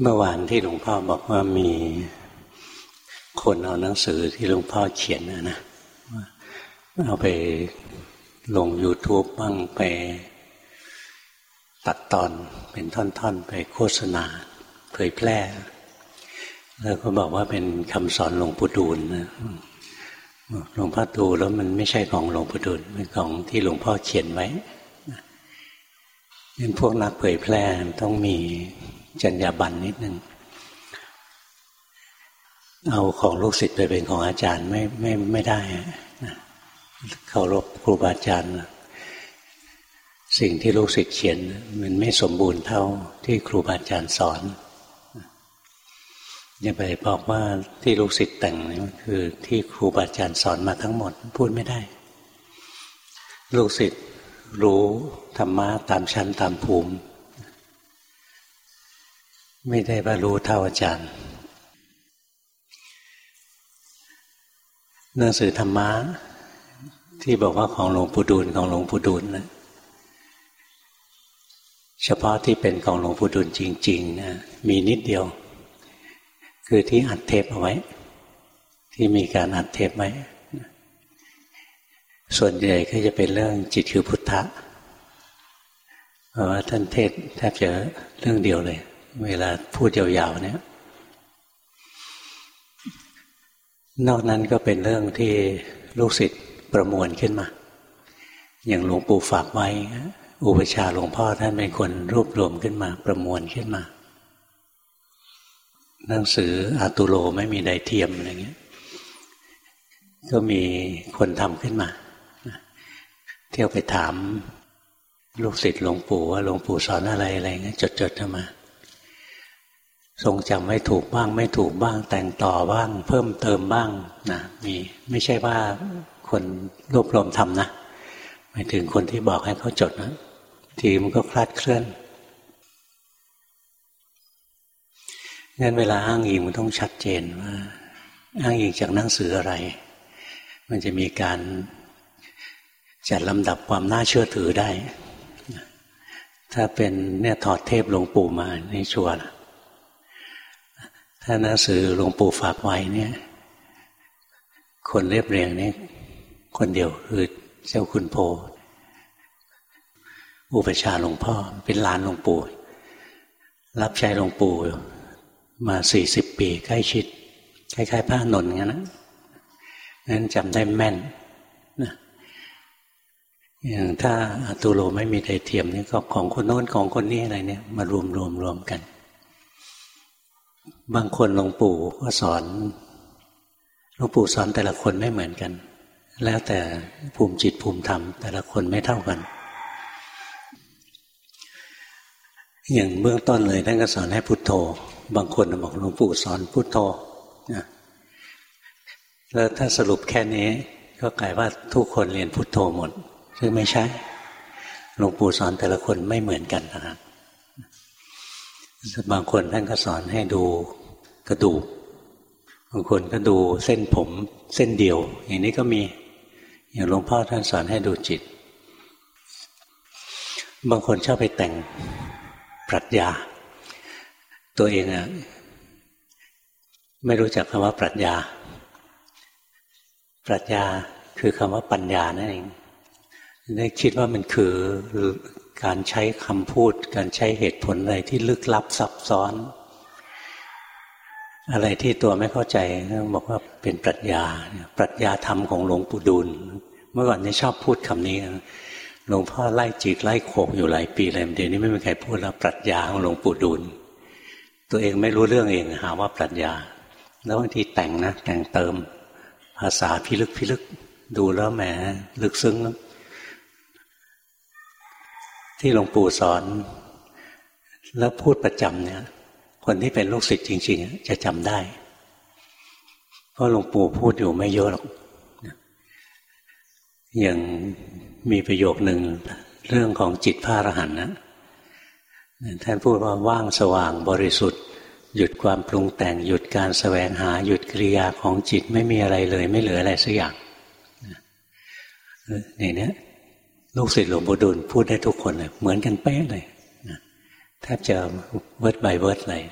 เมื่อวานที่หลวงพ่อบอกว่ามีคนเอาหนังสือที่หลวงพ่อเขียนนะนะเอาไปลง YouTube บ้างไปตัดตอนเป็นท่อนๆ ไปโฆษณา เผยแพร่ แล้วก็บอกว่าเป็นคำสอนหลวงปู่ดูลนะหลวงพ่อดูแล้วมันไม่ใช่ของหลวงปู่ดูลเป็นของที่หลวงพ่อเขียนไว้เป็นพวกนักเผยแพร่ต้องมี จรรยาบรรณนิดนึงเอาของลูกศิษย์ไปเป็นของอาจารย์ไม่ไม่ไม่ได้เคารพครูบาอาจารย์ สิ่งที่ลูกศิษย์เขียน มันไม่สมบูรณ์เท่าที่ครูบาอาจารย์สอนอย่าไปบอกว่าที่ลูกศิษย์แต่งนี่คือ ที่ครูบาอาจารย์สอนมาทั้งหมด พูดไม่ได้ ลูกศิษย์รู้ธรรมะตามชั้นตามภูมิ ไม่ได้บรรลุเท่าอาจารย์ หนังสือธรรมะที่บอกว่าของหลวงปู่ดูลของหลวงปู่ดูลนะเฉพาะที่เป็นของหลวงปู่ดูลจริงๆนะมีนิดเดียว คือที่อัดเทปเอาไว้ ที่มีการอัดเทปไว้ส่วนใหญ่ก็จะเป็นเรื่องจิตคือพุทธะเพราะว่าท่านเทศแทบจะเรื่องเดียวเลย เวลาพูดยาวๆเนี่ย นอกนั้นก็เป็นเรื่องที่ลูกศิษย์ประมวลขึ้นมา อย่างหลวงปู่ฝากไว้ อุปชาหลวงพ่อท่านเป็นคนรวบรวมขึ้นมา ประมวลขึ้นมา หนังสืออาตุโลไม่มีใดเทียมอะไรเงี้ย ก็มีคนทำขึ้นมา เที่ยวไปถามลูกศิษย์หลวงปู่ว่าหลวงปู่สอนอะไรอะไรเงี้ยจดๆเข้ามา ทรงจำไม่ถูกบ้าง ไม่ถูกบ้าง แต่งต่อบ้าง เพิ่มเติมบ้างนะมีไม่ใช่ว่าคนรวบรวมทำนะหมายถึงคนที่บอกให้เขาจดนะทีมันก็คลาดเคลื่อนงั้นเวลาอ้างอิงมันต้องชัดเจนว่าอ้างอิงจากหนังสืออะไร มันจะมีการจัดลำดับความน่าเชื่อถือได้ ถ้าเป็นเนี่ยถอดเทพหลวงปู่มาในชัวร์ ถ้าหนังสือหลวงปู่ฝากไว้เนี่ย คนเรียบเรียงนี่คนเดียวคือเจ้าคุณโพอุปชาหลวงพ่อ เป็นหลานหลวงปู่ รับใช้หลวงปู่มาสี่สิบปี ใกล้ชิดคล้ายๆพระนนท์งั้นนะนั้นจำได้แม่นนะอย่างถ้าตูโรไม่มีไดเทียมนี่ก็ของคนโน้นของคนนี้อะไรเนี่ย มารวมรวมรวมกัน บางคนหลวงปู่ก็สอนหลวงปู่สอนแต่ละคนไม่เหมือนกัน แล้วแต่ภูมิจิตภูมิธรรม แต่ละคนไม่เท่ากัน อย่างเบื้องต้นเลยท่านก็สอนให้พุทโธ บางคนบอกหลวงปู่สอนพุทโธแล้วถ้าสรุปแค่นี้ ก็กลายว่าทุกคนเรียนพุทโธหมด ซึ่งไม่ใช่หลวงปู่สอนแต่ละคนไม่เหมือนกันนะครับ บางคนท่านก็สอนให้ดูกระดูก บางคนก็ดูเส้นผมเส้นเดียว อย่างนี้ก็มี อย่างหลวงพ่อท่านสอนให้ดูจิต บางคนชอบไปแต่งปรัชญา ตัวเองอะไม่รู้จักคำว่าปรัชญา ปรัชญาคือคำว่าปัญญานั่นเองได้คิดว่ามันคือ การใช้คำพูด การใช้เหตุผลอะไรที่ลึกลับซับซ้อน อะไรที่ตัวไม่เข้าใจบอกว่าเป็นปรัชญาปรัชญาธรรมของหลวงปู่ดูลเมื่อก่อนนี่ชอบพูดคำนี้หลวงพ่อไล่จีกไล่โขกอยู่หลายปีเลยเดี๋ยวนี้ไม่มีใครพูดแล้วปรัชญาของหลวงปู่ดูลตัวเองไม่รู้เรื่องเองหาว่าปรัชญา แล้วบางทีแต่งนะแต่งเติม ภาษาพิลึกพิลึกดูแล้วแหมลึกซึ้งแล้ว ที่หลวงปู่สอน แล้วพูดประจำเนี่ย คนที่เป็นลูกศิษย์จริง ๆ จะจำได้ เพราะหลวงปู่พูดอยู่ไม่เยอะหรอกอย่างมีประโยคหนึ่งเรื่องของจิตพระอรหันต์นะท่านพูดว่าว่างสว่างบริสุทธิ์ หยุดความปรุงแต่งหยุดการแสวงหาหยุดกิริยาของจิตไม่มีอะไรเลย ไม่เหลืออะไรสักอย่างนี่เนี่ย ลูกศิษย์หลวงปู่ดูลพูดได้ทุกคนเลย เหมือนกันเป๊ะเลยแทบจะ word by word เลย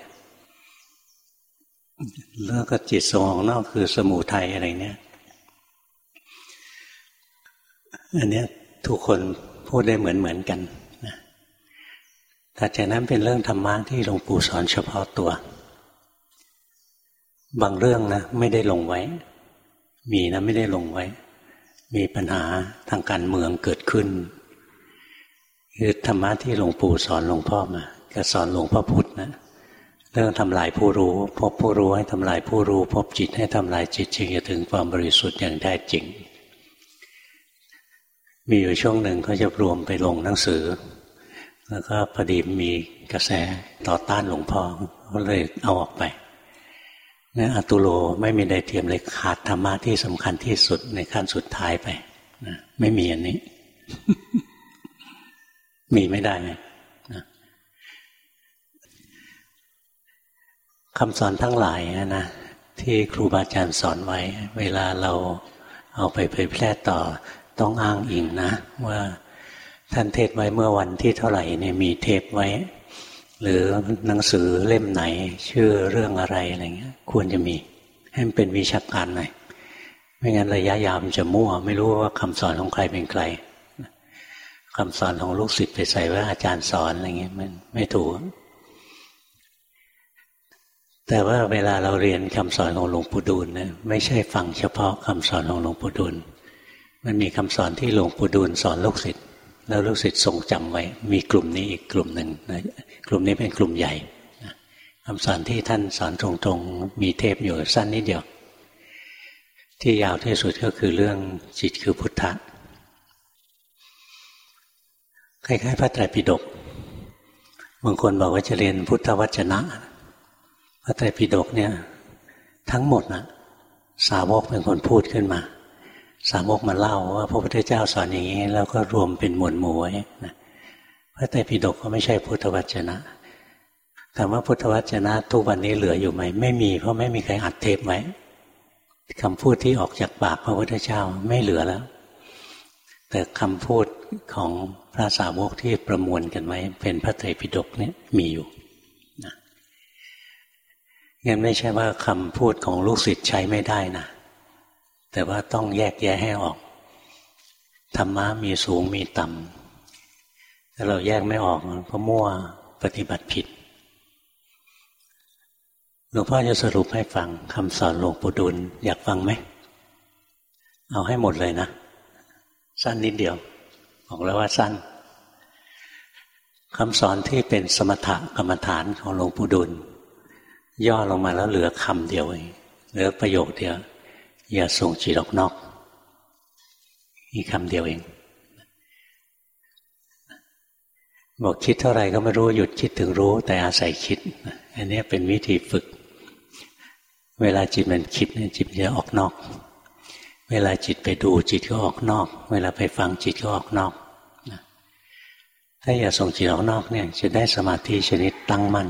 แล้วก็จิตส่งออกนอกคือสมุทัยอะไรเนี่ยอันเนี้ยทุกคนพูดได้เหมือนเหมือนกันนะแต่จากนั้นเป็นเรื่องธรรมะที่หลวงปู่สอนเฉพาะตัว บางเรื่องนะไม่ได้ลงไว้ มีนะไม่ได้ลงไว้ มีปัญหาทางการเมืองเกิดขึ้นคือธรรมะที่หลวงปู่สอนหลวงพ่อมาก็สอนหลวงพ่อพุธนะเรื่องทำลายผู้รู้ พบผู้รู้ให้ทำลายผู้รู้ พบจิตให้ทำลายจิตจริงจะถึงความบริสุทธิ์อย่างแท้จริง มีอยู่ช่วงหนึ่งเขาจะรวมไปลงหนังสือ แล้วก็พอดีมีกระแสต่อต้านหลวงพ่อก็เลยเอาออกไป นี่อตุโลไม่มีใดเทียมเลยขาดธรรมะที่สำคัญที่สุดในขั้นสุดท้ายไปนะไม่มีอันนี้ มีไม่ได้นะคำสอนทั้งหลายนะที่ครูบาอาจารย์สอนไว้ เวลาเราเอาไปเผยแพร่ต่อ ต้องอ้างอิงนะ ว่าท่านเทศไว้เมื่อวันที่เท่าไหร่เนี่ยมีเทปไว้ หรือหนังสือเล่มไหน ชื่อเรื่องอะไรอะไรเงี้ย ควรจะมีให้มันเป็นวิชาการหน่อยไม่งั้นระยะยาวมันจะมั่ว ไม่รู้ว่าคำสอนของใครเป็นใครคำสอนของลูกศิษย์ไปใส่ว่าอาจารย์สอนอะไรเงี้ยมันไม่ถูก แต่ว่าเวลาเราเรียนคำสอนของหลวงปู่ดูลเนี่ยไม่ใช่ฟังเฉพาะคำสอนของหลวงปู่ดูลมันมีคำสอนที่หลวงปู่ดูลสอนลูกศิษย์ แล้วลูกศิษย์ทรงจำไว้ มีกลุ่มนี้อีกกลุ่มหนึ่งนะกลุ่มนี้เป็นกลุ่มใหญ่นะคำสอนที่ท่านสอนตรงๆ มีเทปอยู่สั้นนิดเดียว ที่ยาวที่สุดก็คือเรื่องจิตคือพุทธะคล้ายๆพระไตรปิฎกบางคนบอกว่าจะเรียนพุทธวจนะ พระไตรปิฎกเนี่ย ทั้งหมดนะสาวกเป็นคนพูดขึ้นมา สามกมาเล่าว่าพระพุทธเจ้าสอนอย่างนี้ แล้วก็รวมเป็นหมวดหมู่ไว้นะพระไตรปิฎกก็ไม่ใช่พุทธวจนะถามว่าพุทธวจนะ ทุกวันนี้เหลืออยู่ไหม ไม่มี เพราะไม่มีใครอัดเทปไว้คำพูดที่ออกจากปากพระพุทธเจ้าไม่เหลือแล้ว แต่คำพูดของพระสาวกที่ประมวลกันไว้ เป็นพระไตรปิฎกเนี่ยมีอยู่นะงั้นไม่ใช่ว่าคำพูดของลูกศิษย์ใช้ไม่ได้นะ แต่ว่าต้องแยกแยะให้ออก ธรรมะมีสูงมีต่ำถ้าเราแยกไม่ออกก็มั่วปฏิบัติผิดหลวงพ่อจะสรุปให้ฟังคำสอนหลวงปู่ดุล อยากฟังไหม เอาให้หมดเลยนะ สั้นนิดเดียว บอกแล้วว่าสั้นคำสอนที่เป็นสมถกรรมฐานของหลวงปู่ดุล ย่อลงมาแล้วเหลือคำเดียวเองเหลือประโยคเดียว อย่าส่งจิตออกนอกอีกคำเดียวเอง บอกคิดเท่าไรก็ไม่รู้หยุดคิดถึงรู้ แต่อาศัยคิด อันนี้เป็นวิธีฝึก เวลาจิตมันคิดเนี่ยจิตจะออกนอก เวลาจิตไปดูจิตก็ออกนอก เวลาไปฟังจิตก็ออกนอกถ้าอย่าส่งจิตออกนอกเนี่ยจะได้สมาธิชนิดตั้งมั่น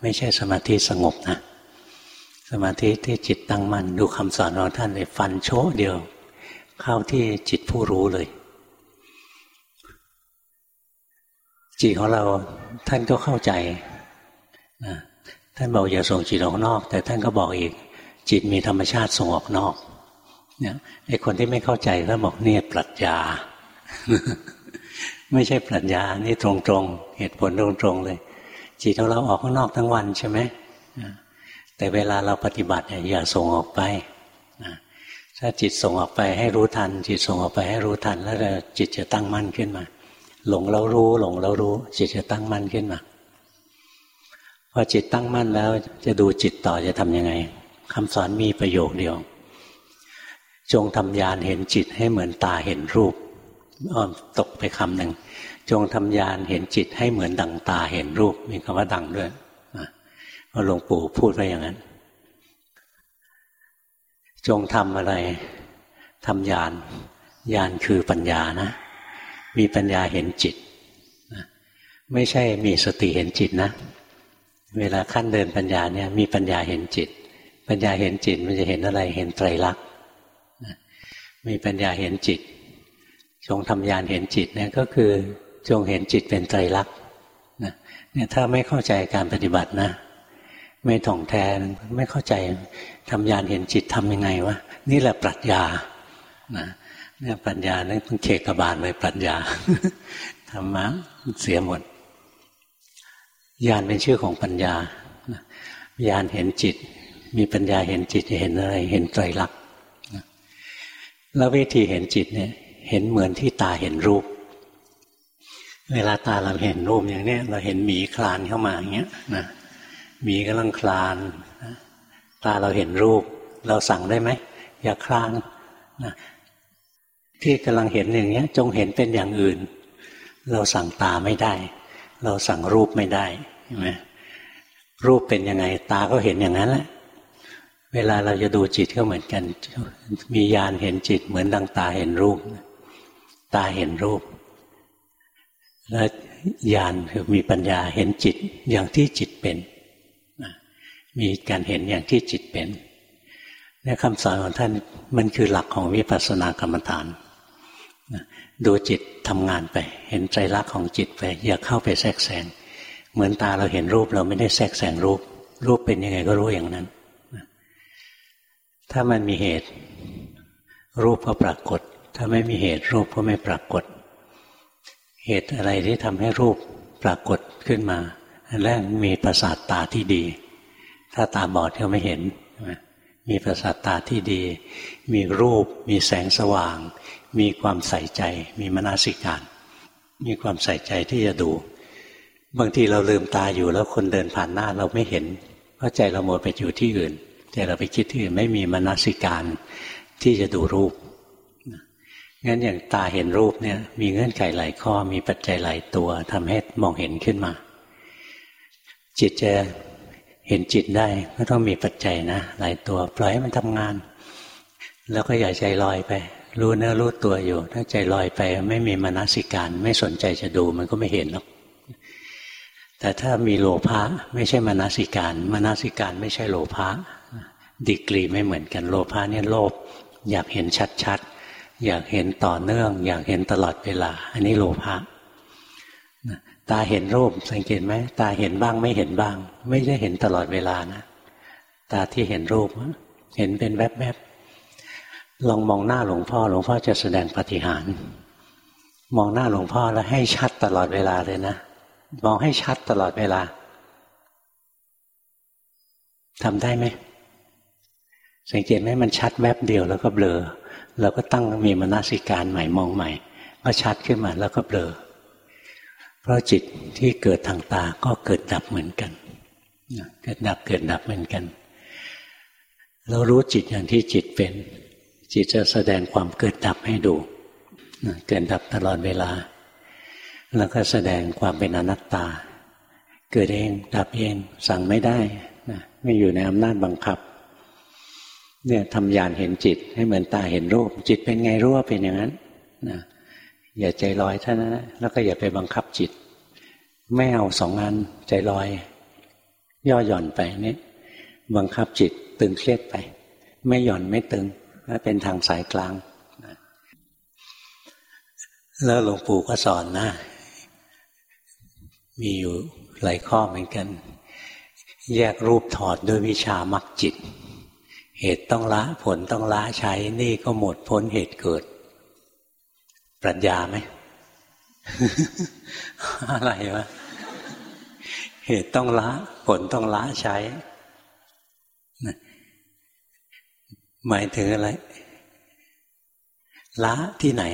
ไม่ใช่สมาธิสงบนะ สมาธิที่จิตตั้งมั่นดูคำสอนของท่านเลยฟันโชเดียว เข้าที่จิตผู้รู้เลย จิตของเราท่านก็เข้าใจนะท่านบอกอย่าส่งจิตออกนอก แต่ท่านก็บอกอีก จิตมีธรรมชาติส่งออกนอก เนี่ยไอ้คนที่ไม่เข้าใจก็บอกเนี่ยปรัชญา ไม่ใช่ปรัชญานี่ตรงๆเหตุผลตรงๆเลย จิตของเราออกข้างนอกทั้งวันใช่ไหม แต่เวลาเราปฏิบัติเนี่ยอย่าส่งออกไปนะถ้าจิตส่งออกไปให้รู้ทัน จิตส่งออกไปให้รู้ทัน แล้วจิตจะตั้งมั่นขึ้นมา หลงเรารู้ หลงเรารู้ จิตจะตั้งมั่นขึ้นมาพอจิตตั้งมั่นแล้ว จะดูจิตต่อจะทํำยังไงคำสอนมีประโยคเดียว จงทำยานเห็นจิตให้เหมือนตาเห็นรูปอ้อมตกไปคำหนึ่งจงทำยานเห็นจิตให้เหมือนดังตาเห็นรูปมีคำว่าดังด้วย หลวงปู่พูดไว้อย่างนั้น จงทำอะไรทำญาณญาณคือปัญญานะ มีปัญญาเห็นจิตไม่ใช่มีสติเห็นจิตนะ เวลาขั้นเดินปัญญาเนี่ยมีปัญญาเห็นจิต ปัญญาเห็นจิตมันจะเห็นอะไรเห็นไตรลักษณ์มีปัญญาเห็นจิต จงทำญาณเห็นจิตเนี่ยก็คือจงเห็นจิตเป็นไตรลักษณ์เนี่ยถ้าไม่เข้าใจการปฏิบัตินะ ไม่ถ่องแท้ไม่เข้าใจทำยานเห็นจิตทำยังไงวะนี่แหละปรัชญานะเนี่ยปัญญาเนี่ยต้องเคกบาลเลยปัญญาธรรมะเสียหมดญาณเป็นชื่อของปัญญาญาณเห็นจิต มีปัญญาเห็นจิตจะเห็นอะไร เห็นไตรลักษณ์แล้ววิธีเห็นจิตเนี่ย เห็นเหมือนที่ตาเห็นรูป เวลาตาเราเห็นรูปอย่างนี้เราเห็นหมีคลานเข้ามาอย่างเงี้ยนะ หมีกำลังคลานตาเราเห็นรูป เราสั่งได้ไหมอย่าคลานนะที่กำลังเห็นอย่างเงี้จงเห็นเป็นอย่างอื่น เราสั่งตาไม่ได้ เราสั่งรูปไม่ได้ใช่ไหมรูปเป็นยังไง ตาก็เห็นอย่างนั้นแหละ เวลาเราจะดูจิตก็เหมือนกัน มียานเห็นจิต เหมือนดังตาเห็นรูป ตาเห็นรูป แล้วยานคือมีปัญญาเห็นจิตอย่างที่จิตเป็น มีการเห็นอย่างที่จิตเป็นนี่คำสอนของท่านมันคือหลักของวิปัสสนากรรมฐานดูจิตทำงานไป เห็นใจรักของจิตไป อย่าเข้าไปแทรกแซงเหมือนตาเราเห็นรูปเราไม่ได้แทรกแซงรูป รูปเป็นยังไงก็รู้อย่างนั้น ถ้ามันมีเหตุ รูปก็ปรากฏ ถ้าไม่มีเหตุรูปก็ไม่ปรากฏ เหตุอะไรที่ทำให้รูปปรากฏขึ้นมาอันแรกมีประสาทตาที่ดี ถ้าตาบอดก็ไม่เห็น มีประสาทตาที่ดี มีรูป มีแสงสว่าง มีความใส่ใจ มีมนสิการ มีความใส่ใจที่จะดู บางทีเราลืมตาอยู่แล้วคนเดินผ่านหน้าเราไม่เห็น เพราะใจเราหมดไปอยู่ที่อื่นแต่เราไปคิดที่อื่นไม่มีมนสิการที่จะดูรูปงั้นอย่างตาเห็นรูปเนี่ยมีเงื่อนไขหลายข้อมีปัจจัยหลายตัวทำให้มองเห็นขึ้นมา จิตจะ เห็นจิตได้ก็ต้องมีปัจจัยนะหลายตัว ปล่อยให้มันทำงาน แล้วก็อย่าใจลอยไป รู้เนื้อรู้ตัวอยู่ ถ้าใจลอยไป ไม่มีมนสิการ ไม่สนใจจะดูมันก็ไม่เห็นหรอกแต่ถ้ามีโลภะไม่ใช่มนสิการมนสิการไม่ใช่โลภะดีกรีไม่เหมือนกันโลภะเนี่ยโลภอยากเห็นชัดๆอยากเห็นต่อเนื่อง อยากเห็นตลอดเวลา อันนี้โลภะ ตาเห็นรูปสังเกตไหมตาเห็นบ้างไม่เห็นบ้าง ไม่ได้เห็นตลอดเวลานะ ตาที่เห็นรูป เห็นเป็นแวบๆลองมองหน้าหลวงพ่อ หลวงพ่อจะแสดงปฏิหารมองหน้าหลวงพ่อแล้วให้ชัดตลอดเวลาเลยนะมองให้ชัดตลอดเวลาทำได้ไหมสังเกตไหมมันชัดแวบเดียวแล้วก็เบลอเราก็ตั้งมีมนสิการใหม่มองใหม่ก็ชัดขึ้นมาแล้วก็เบลอ ราะจิตที่เกิดทางตาก็เกิดดับเหมือนกัน เกิดดับเกิดดับเหมือนกัน เรารู้จิตอย่างที่จิตเป็น จิตจะแสดงความเกิดดับให้ดู เกิดดับตลอดเวลา แล้วก็แสดงความเป็นอนัตตา เกิดเองดับเองสั่งไม่ได้ไม่อยู่ในอำนาจบังคับ เนี่ยทำยานเห็นจิตให้เหมือนตาเห็นรูป จิตเป็นไงรู้ว่าเป็นอย่างนั้นนะ อย่าใจลอยเท่านั้นะแล้วก็อย่าไปบังคับจิต ไม่เอาสองงานใจลอย ย่อหย่อนไปนี่บังคับจิตตึงเครียดไป ไม่หย่อนไม่ตึงเป็นทางสายกลางแล้วหลวงปู่ก็สอนนะ มีอยู่หลายข้อเหมือนกัน แยกรูปถอดด้วยวิชามักจิต เหตุต้องละผลต้องละใช้นี่ก็หมดพ้นเหตุเกิด ปรัชญาไหม อะไรวะ เหตุต้องละ ผลต้องละใช้ หมายถึงอะไร ละที่ไหน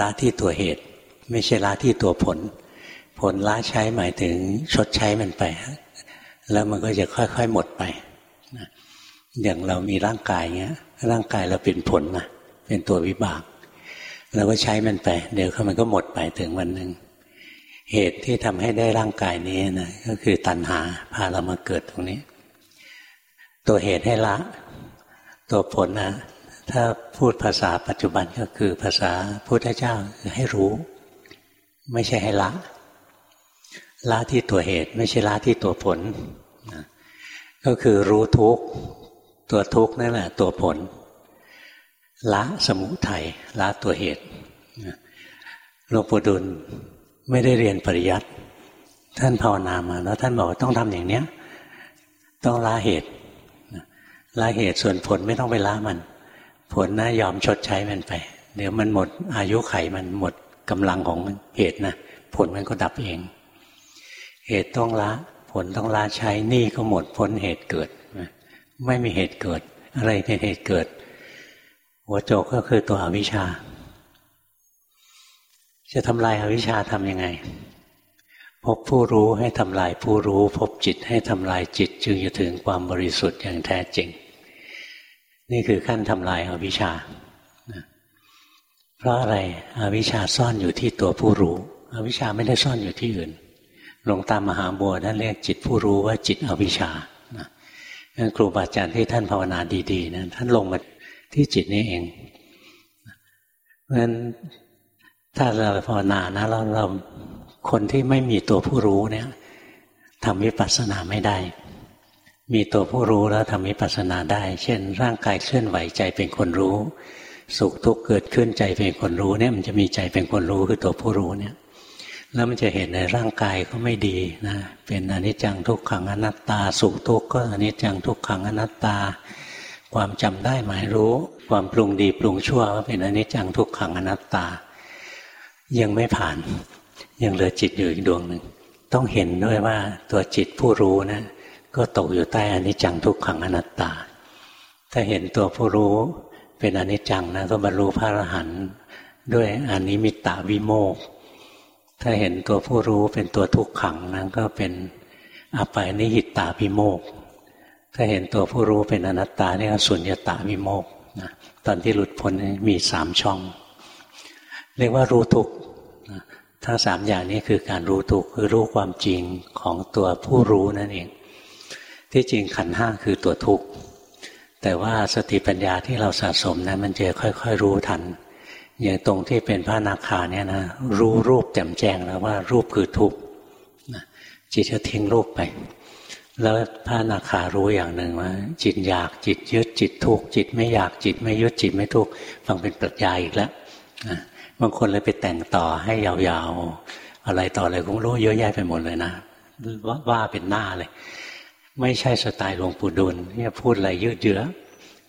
ละที่ตัวเหตุ ไม่ใช่ละที่ตัวผล ผลละใช้หมายถึงชดใช้มันไป แล้วมันก็จะค่อย ๆ หมดไปอย่างเรามีร่างกายเงี้ย ร่างกายเราเป็นผลนะเป็นตัววิบาก เราก็ใช้มันไป เดี๋ยวมันก็หมดไปถึงวันหนึ่งเหตุที่ทำให้ได้ร่างกายนี้นะก็คือตัณหาพาเรามาเกิดตรงนี้ ตัวเหตุให้ละ ตัวผลนะถ้าพูดภาษาปัจจุบันก็คือภาษาพุทธเจ้าคือให้รู้ ไม่ใช่ให้ละ ละที่ตัวเหตุ ไม่ใช่ละที่ตัวผล ก็คือรู้ทุกตัวทุกนั่นแหละตัวผล ละสมุทัยละตัวเหตุหลวงปู่ดุลไม่ได้เรียนปริยัติท่านภาวนามาแล้วท่านบอกต้องทำอย่างเนี้ย ต้องละเหตุละเหตุส่วนผลไม่ต้องไปละมัน ผลนะยอมชดใช้มันไป เดี๋ยวมันหมดอายุไขมันหมดกำลังของเหตุนะผลมันก็ดับเอง เหตุต้องละ ผลต้องละใช้นี่ก็หมดพ้นเหตุเกิด ไม่มีเหตุเกิด อะไรเป็นเหตุเกิด หัวโจกก็คือตัวอวิชชา จะทำลายอาวิชชาทำยังไง พบผู้รู้ให้ทำลายผู้รู้ พบจิตให้ทำลายจิต จึงจะถึงความบริสุทธิ์อย่างแท้จริง นี่คือขั้นทำลายอาวิชชา เพราะอะไรอวิชชาซ่อนอยู่ที่ตัวผู้รู้อวิชชาไม่ได้ซ่อนอยู่ที่อื่นหลวงตามหาบัวท่านเรียกจิตผู้รู้ว่าจิตอวิชชาครูบาอาจารย์ที่ท่านภาวนาดีๆนะท่านลงมา ที่จิตนี้เอง เพราะฉะนั้นถ้าเราภาวนานะเราเราคนที่ไม่มีตัวผู้รู้เนี่ยทำวิปัสสนาไม่ได้ มีตัวผู้รู้แล้วทำวิปัสสนาได้ เช่น ร่างกายเคลื่อนไหวใจเป็นคนรู้ สุขทุกข์เกิดขึ้นใจเป็นคนรู้เนี่ยมันจะมีใจเป็นคนรู้คือตัวผู้รู้เนี่ย แล้วมันจะเห็นในร่างกายก็ไม่ดีนะ เป็นอนิจจังทุกขังอนัตตา สุขทุกข์ก็อนิจจังทุกขังอนัตตา ความจำได้หมายรู้ ความปรุงดีปรุงชั่วเป็นอนิจจังทุกขังอนัตตา ยังไม่ผ่าน ยังเหลือจิตอยู่อีกดวงหนึ่งต้องเห็นด้วยว่าตัวจิตผู้รู้นะก็ตกอยู่ใต้อนิจจังทุกขังอนัตตา ถ้าเห็นตัวผู้รู้เป็นอนิจจังนะก็บรรลุพระอรหันต์ด้วยอนิมิตตวิโมก ถ้าเห็นตัวผู้รู้เป็นตัวทุกขังนั้นก็เป็นอภัยนิหิตตาวิโมก ถ้าเห็นตัวผู้รู้เป็นอนัตตาเนี่ยสุญญตาวิโมกนะตอนที่หลุดพ้นมีสามช่อง เรียกว่ารู้ทุกทั้งสามอย่างนี้คือการรู้ทุกคือรู้ความจริงของตัวผู้รู้นั่นเอง ที่จริงขันห้าคือตัวทุกข์แต่ว่าสติปัญญาที่เราสะสมนะมันจะค่อย ๆ รู้ทัน อย่างตรงที่เป็นพระนาคาเนี่ยนะรู้รูปแจ่มแจ้งแล้วว่ารูปคือทุกข์จิตจะทิ้งรูปไป แล้วพระนาคารู้อย่างหนึ่งว่า จิตอยากจิตยึดจิตทุกข์จิตไม่อยากจิตไม่ยึดจิตไม่ทุกข์ฟังเป็นปรัชญาอีกแล้วบางคนเลยไปแต่งต่อให้ยาวๆ อะไรต่ออะไรคงรู้เยอะแยะไปหมดเลยนะว่าเป็นหน้าเลย ไม่ใช่สไตล์หลวงปู่ดุลที่ยพูดอะไรยืดเยื้อ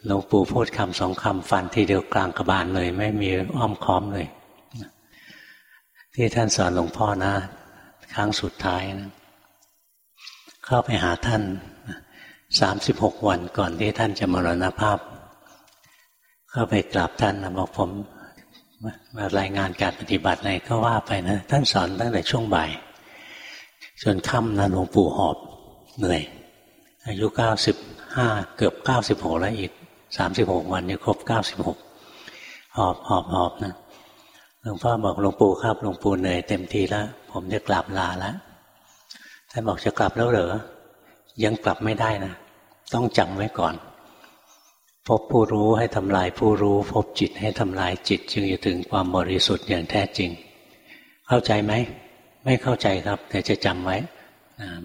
หลวงปู่พูดคำสองคำฟันทีเดียวกลางกระบาลเลย ไม่มีอ้อมค้อมเลย ที่ท่านสอนหลวงพ่อนะ ครั้งสุดท้ายนะ เข้าไปหาท่านสามสิบหกวันก่อนที่ท่านจะมรณภาพ เข้าไปกราบท่านบอกผมมารายงานการปฏิบัติอะไรก็ว่าไปนะ ท่านสอนตั้งแต่ช่วงบ่ายจนค่ำนะหลวงปู่หอบเหนื่อย อายุเก้าสิบห้าเกือบเก้าสิบหกแล้วอีกสามสิบหกวันนี้ครบเก้าสิบหกหอบหอบหอบนะหลวงพ่อบอกหลวงปู่ครับหลวงปู่เหนื่อยเต็มทีแล้ว ผมจะกลับลาแล้ว ท่านบอกจะกลับแล้วเหรอ ยังกลับไม่ได้นะ ต้องจำไว้ก่อน พบผู้รู้ให้ทำลายผู้รู้ พบจิตให้ทำลายจิต จึงจะถึงความบริสุทธิ์อย่างแท้จริง เข้าใจไหม ไม่เข้าใจครับ แต่จะจำไว้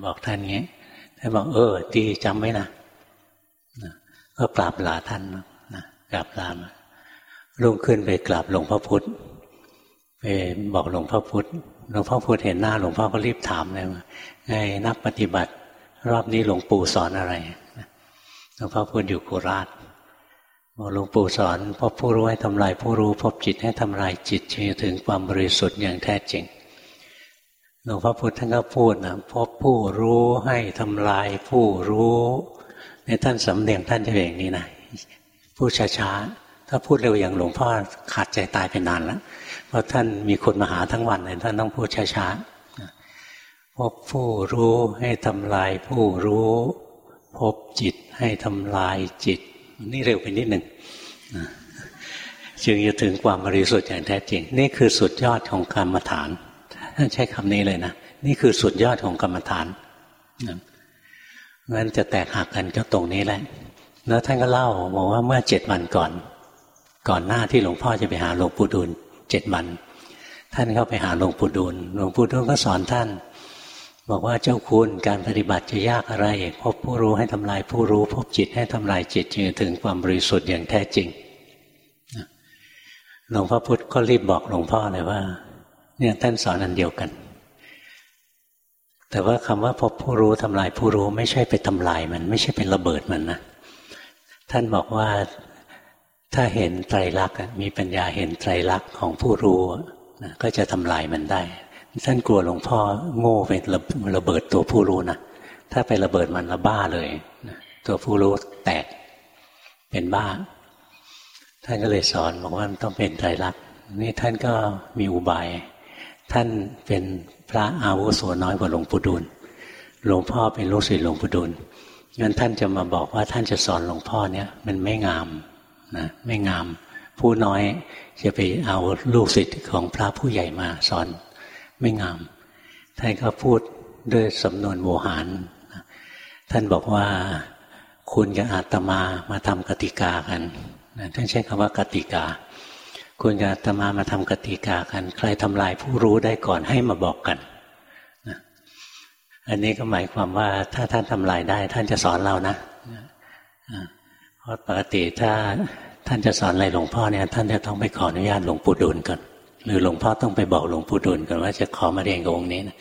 บอกท่านงี้ท่านบอกเออดีจำไว้นะก็กราบลาท่านนะกราบลามาลุงขึ้นไปกราบหลวงพ่อพุธไปบอกหลวงพ่อพุธหลวงพ่อพุธเห็นหน้าหลวงพ่อก็รีบถามเลยว่า ไงนักปฏิบัติ รอบนี้หลวงปู่สอนอะไรหลวงพ่อพุธอยู่โคราชบอกหลวงปู่สอนพบผู้รู้ให้ทำลายผู้รู้ พบจิตให้ทำลายจิตจึงถึงความบริสุทธิ์อย่างแท้จริงหลวงพ่อพุธท่านก็พูดนะพบผู้รู้ให้ทำลายผู้รู้ในท่านสำเนียงท่านจะเป็นอย่างนี้นะพูดช้าๆถ้าพูดเร็วอย่างหลวงพ่อขาดใจตายไปนานแล้วเพราะท่านมีคนมาหาทั้งวันเลยท่านต้องพูดช้าๆ พบผู้รู้ให้ทำลายผู้รู้ พบจิตให้ทำลายจิต นี่เร็วไปนิดหนึ่งจึงจะถึงความบริสุทธิ์อย่างแท้จริง นี่คือสุดยอดของกรรมฐานท่านใช้คำนี้เลยนะนี่คือสุดยอดของกรรมฐานงั้นจะแตกหักกันก็ตรงนี้แหละ แล้วท่านก็เล่าบอกว่าเมื่อเจ็ดวันก่อน ก่อนหน้าที่หลวงพ่อจะไปหาหลวงปู่ดูลเจ็ดวัน ท่านเข้าไปหาหลวงปู่ดูลหลวงปู่ดูลก็สอนท่าน บอกว่าเจ้าคุณการปฏิบัติจะยากอะไร พบผู้รู้ให้ทำลายผู้รู้ พบจิตให้ทำลายจิตจึงถึงความบริสุทธิ์อย่างแท้จริงหลวงพ่อพุธก็รีบบอกหลวงพ่อเลยว่า เนี่ยท่านสอนอันเดียวกัน แต่ว่าคำว่าพบผู้รู้ทำลายผู้รู้ไม่ใช่ไปทำลายมัน ไม่ใช่เป็นระเบิดมันนะท่านบอกว่าถ้าเห็นไตรลักษณ์มีปัญญาเห็นไตรลักษณ์ของผู้รู้ก็จะทำลายมันได้ ท่านกลัวหลวงพ่อโง่เป็นระเบิดตัวผู้รู้นะถ้าไประเบิดมันละบ้าเลยตัวผู้รู้แตกเป็นบ้า ท่านก็เลยสอนบอกว่ามันต้องเป็นไตรลักษณ์นี่ท่านก็มีอุบาย ท่านเป็นพระอาวุโสน้อยกว่าหลวงปู่ดูลหลวงพ่อเป็นลูกศิษย์หลวงปู่ดูลงั้นท่านจะมาบอกว่าท่านจะสอนหลวงพ่อเนี่ย มันไม่งามนะไม่งาม ผู้น้อยจะไปเอาลูกศิษย์ของพระผู้ใหญ่มาสอน ไม่งาม ท่านก็พูดด้วยสำนวนโวหาร ท่านบอกว่าคุณกับอาตมามาทำกติกากันท่านใช้คำว่ากติกา คุณกับอาตมามาทำกติกากัน ใครทำลายผู้รู้ได้ก่อนให้มาบอกกันอันนี้ก็หมายความว่าถ้าท่านทำลายได้ ท่านจะสอนเรานะเพราะปกติถ้าท่านจะสอนอะไรหลวงพ่อเนี่ย ท่านจะต้องไปขออนุญาตหลวงปู่ดูลก่อน หรือหลวงพ่อต้องไปบอกหลวงปู่ดูลก่อนว่าจะขอมาเรียนกับองค์นี้นะ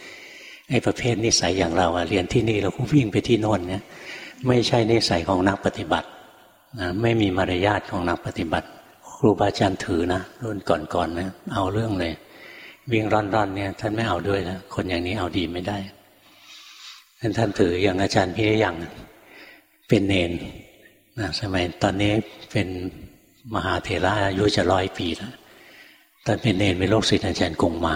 ไอ้ประเภทนิสัยอย่างเราอะเรียนที่นี่เราก็วิ่งไปที่โน่นเนี่ยไม่ใช่นิสัยของนักปฏิบัตินะไม่มีมารยาทของนักปฏิบัติ ครูบาอาจารย์ถือนะรุ่นก่อนๆนะเอาเรื่องเลย วิ่งร่อนๆเนี่ยท่านไม่เอาด้วยนะคนอย่างนี้เอาดีไม่ได้ท่านท่านถืออย่างอาจารย์พิริยังเป็นเนนนะสมัยตอนนี้เป็นมหาเถระอายุจะร้อยปีแล้ว ตอนเป็นเนนเป็นโรคศิษย์อาจารย์กงมา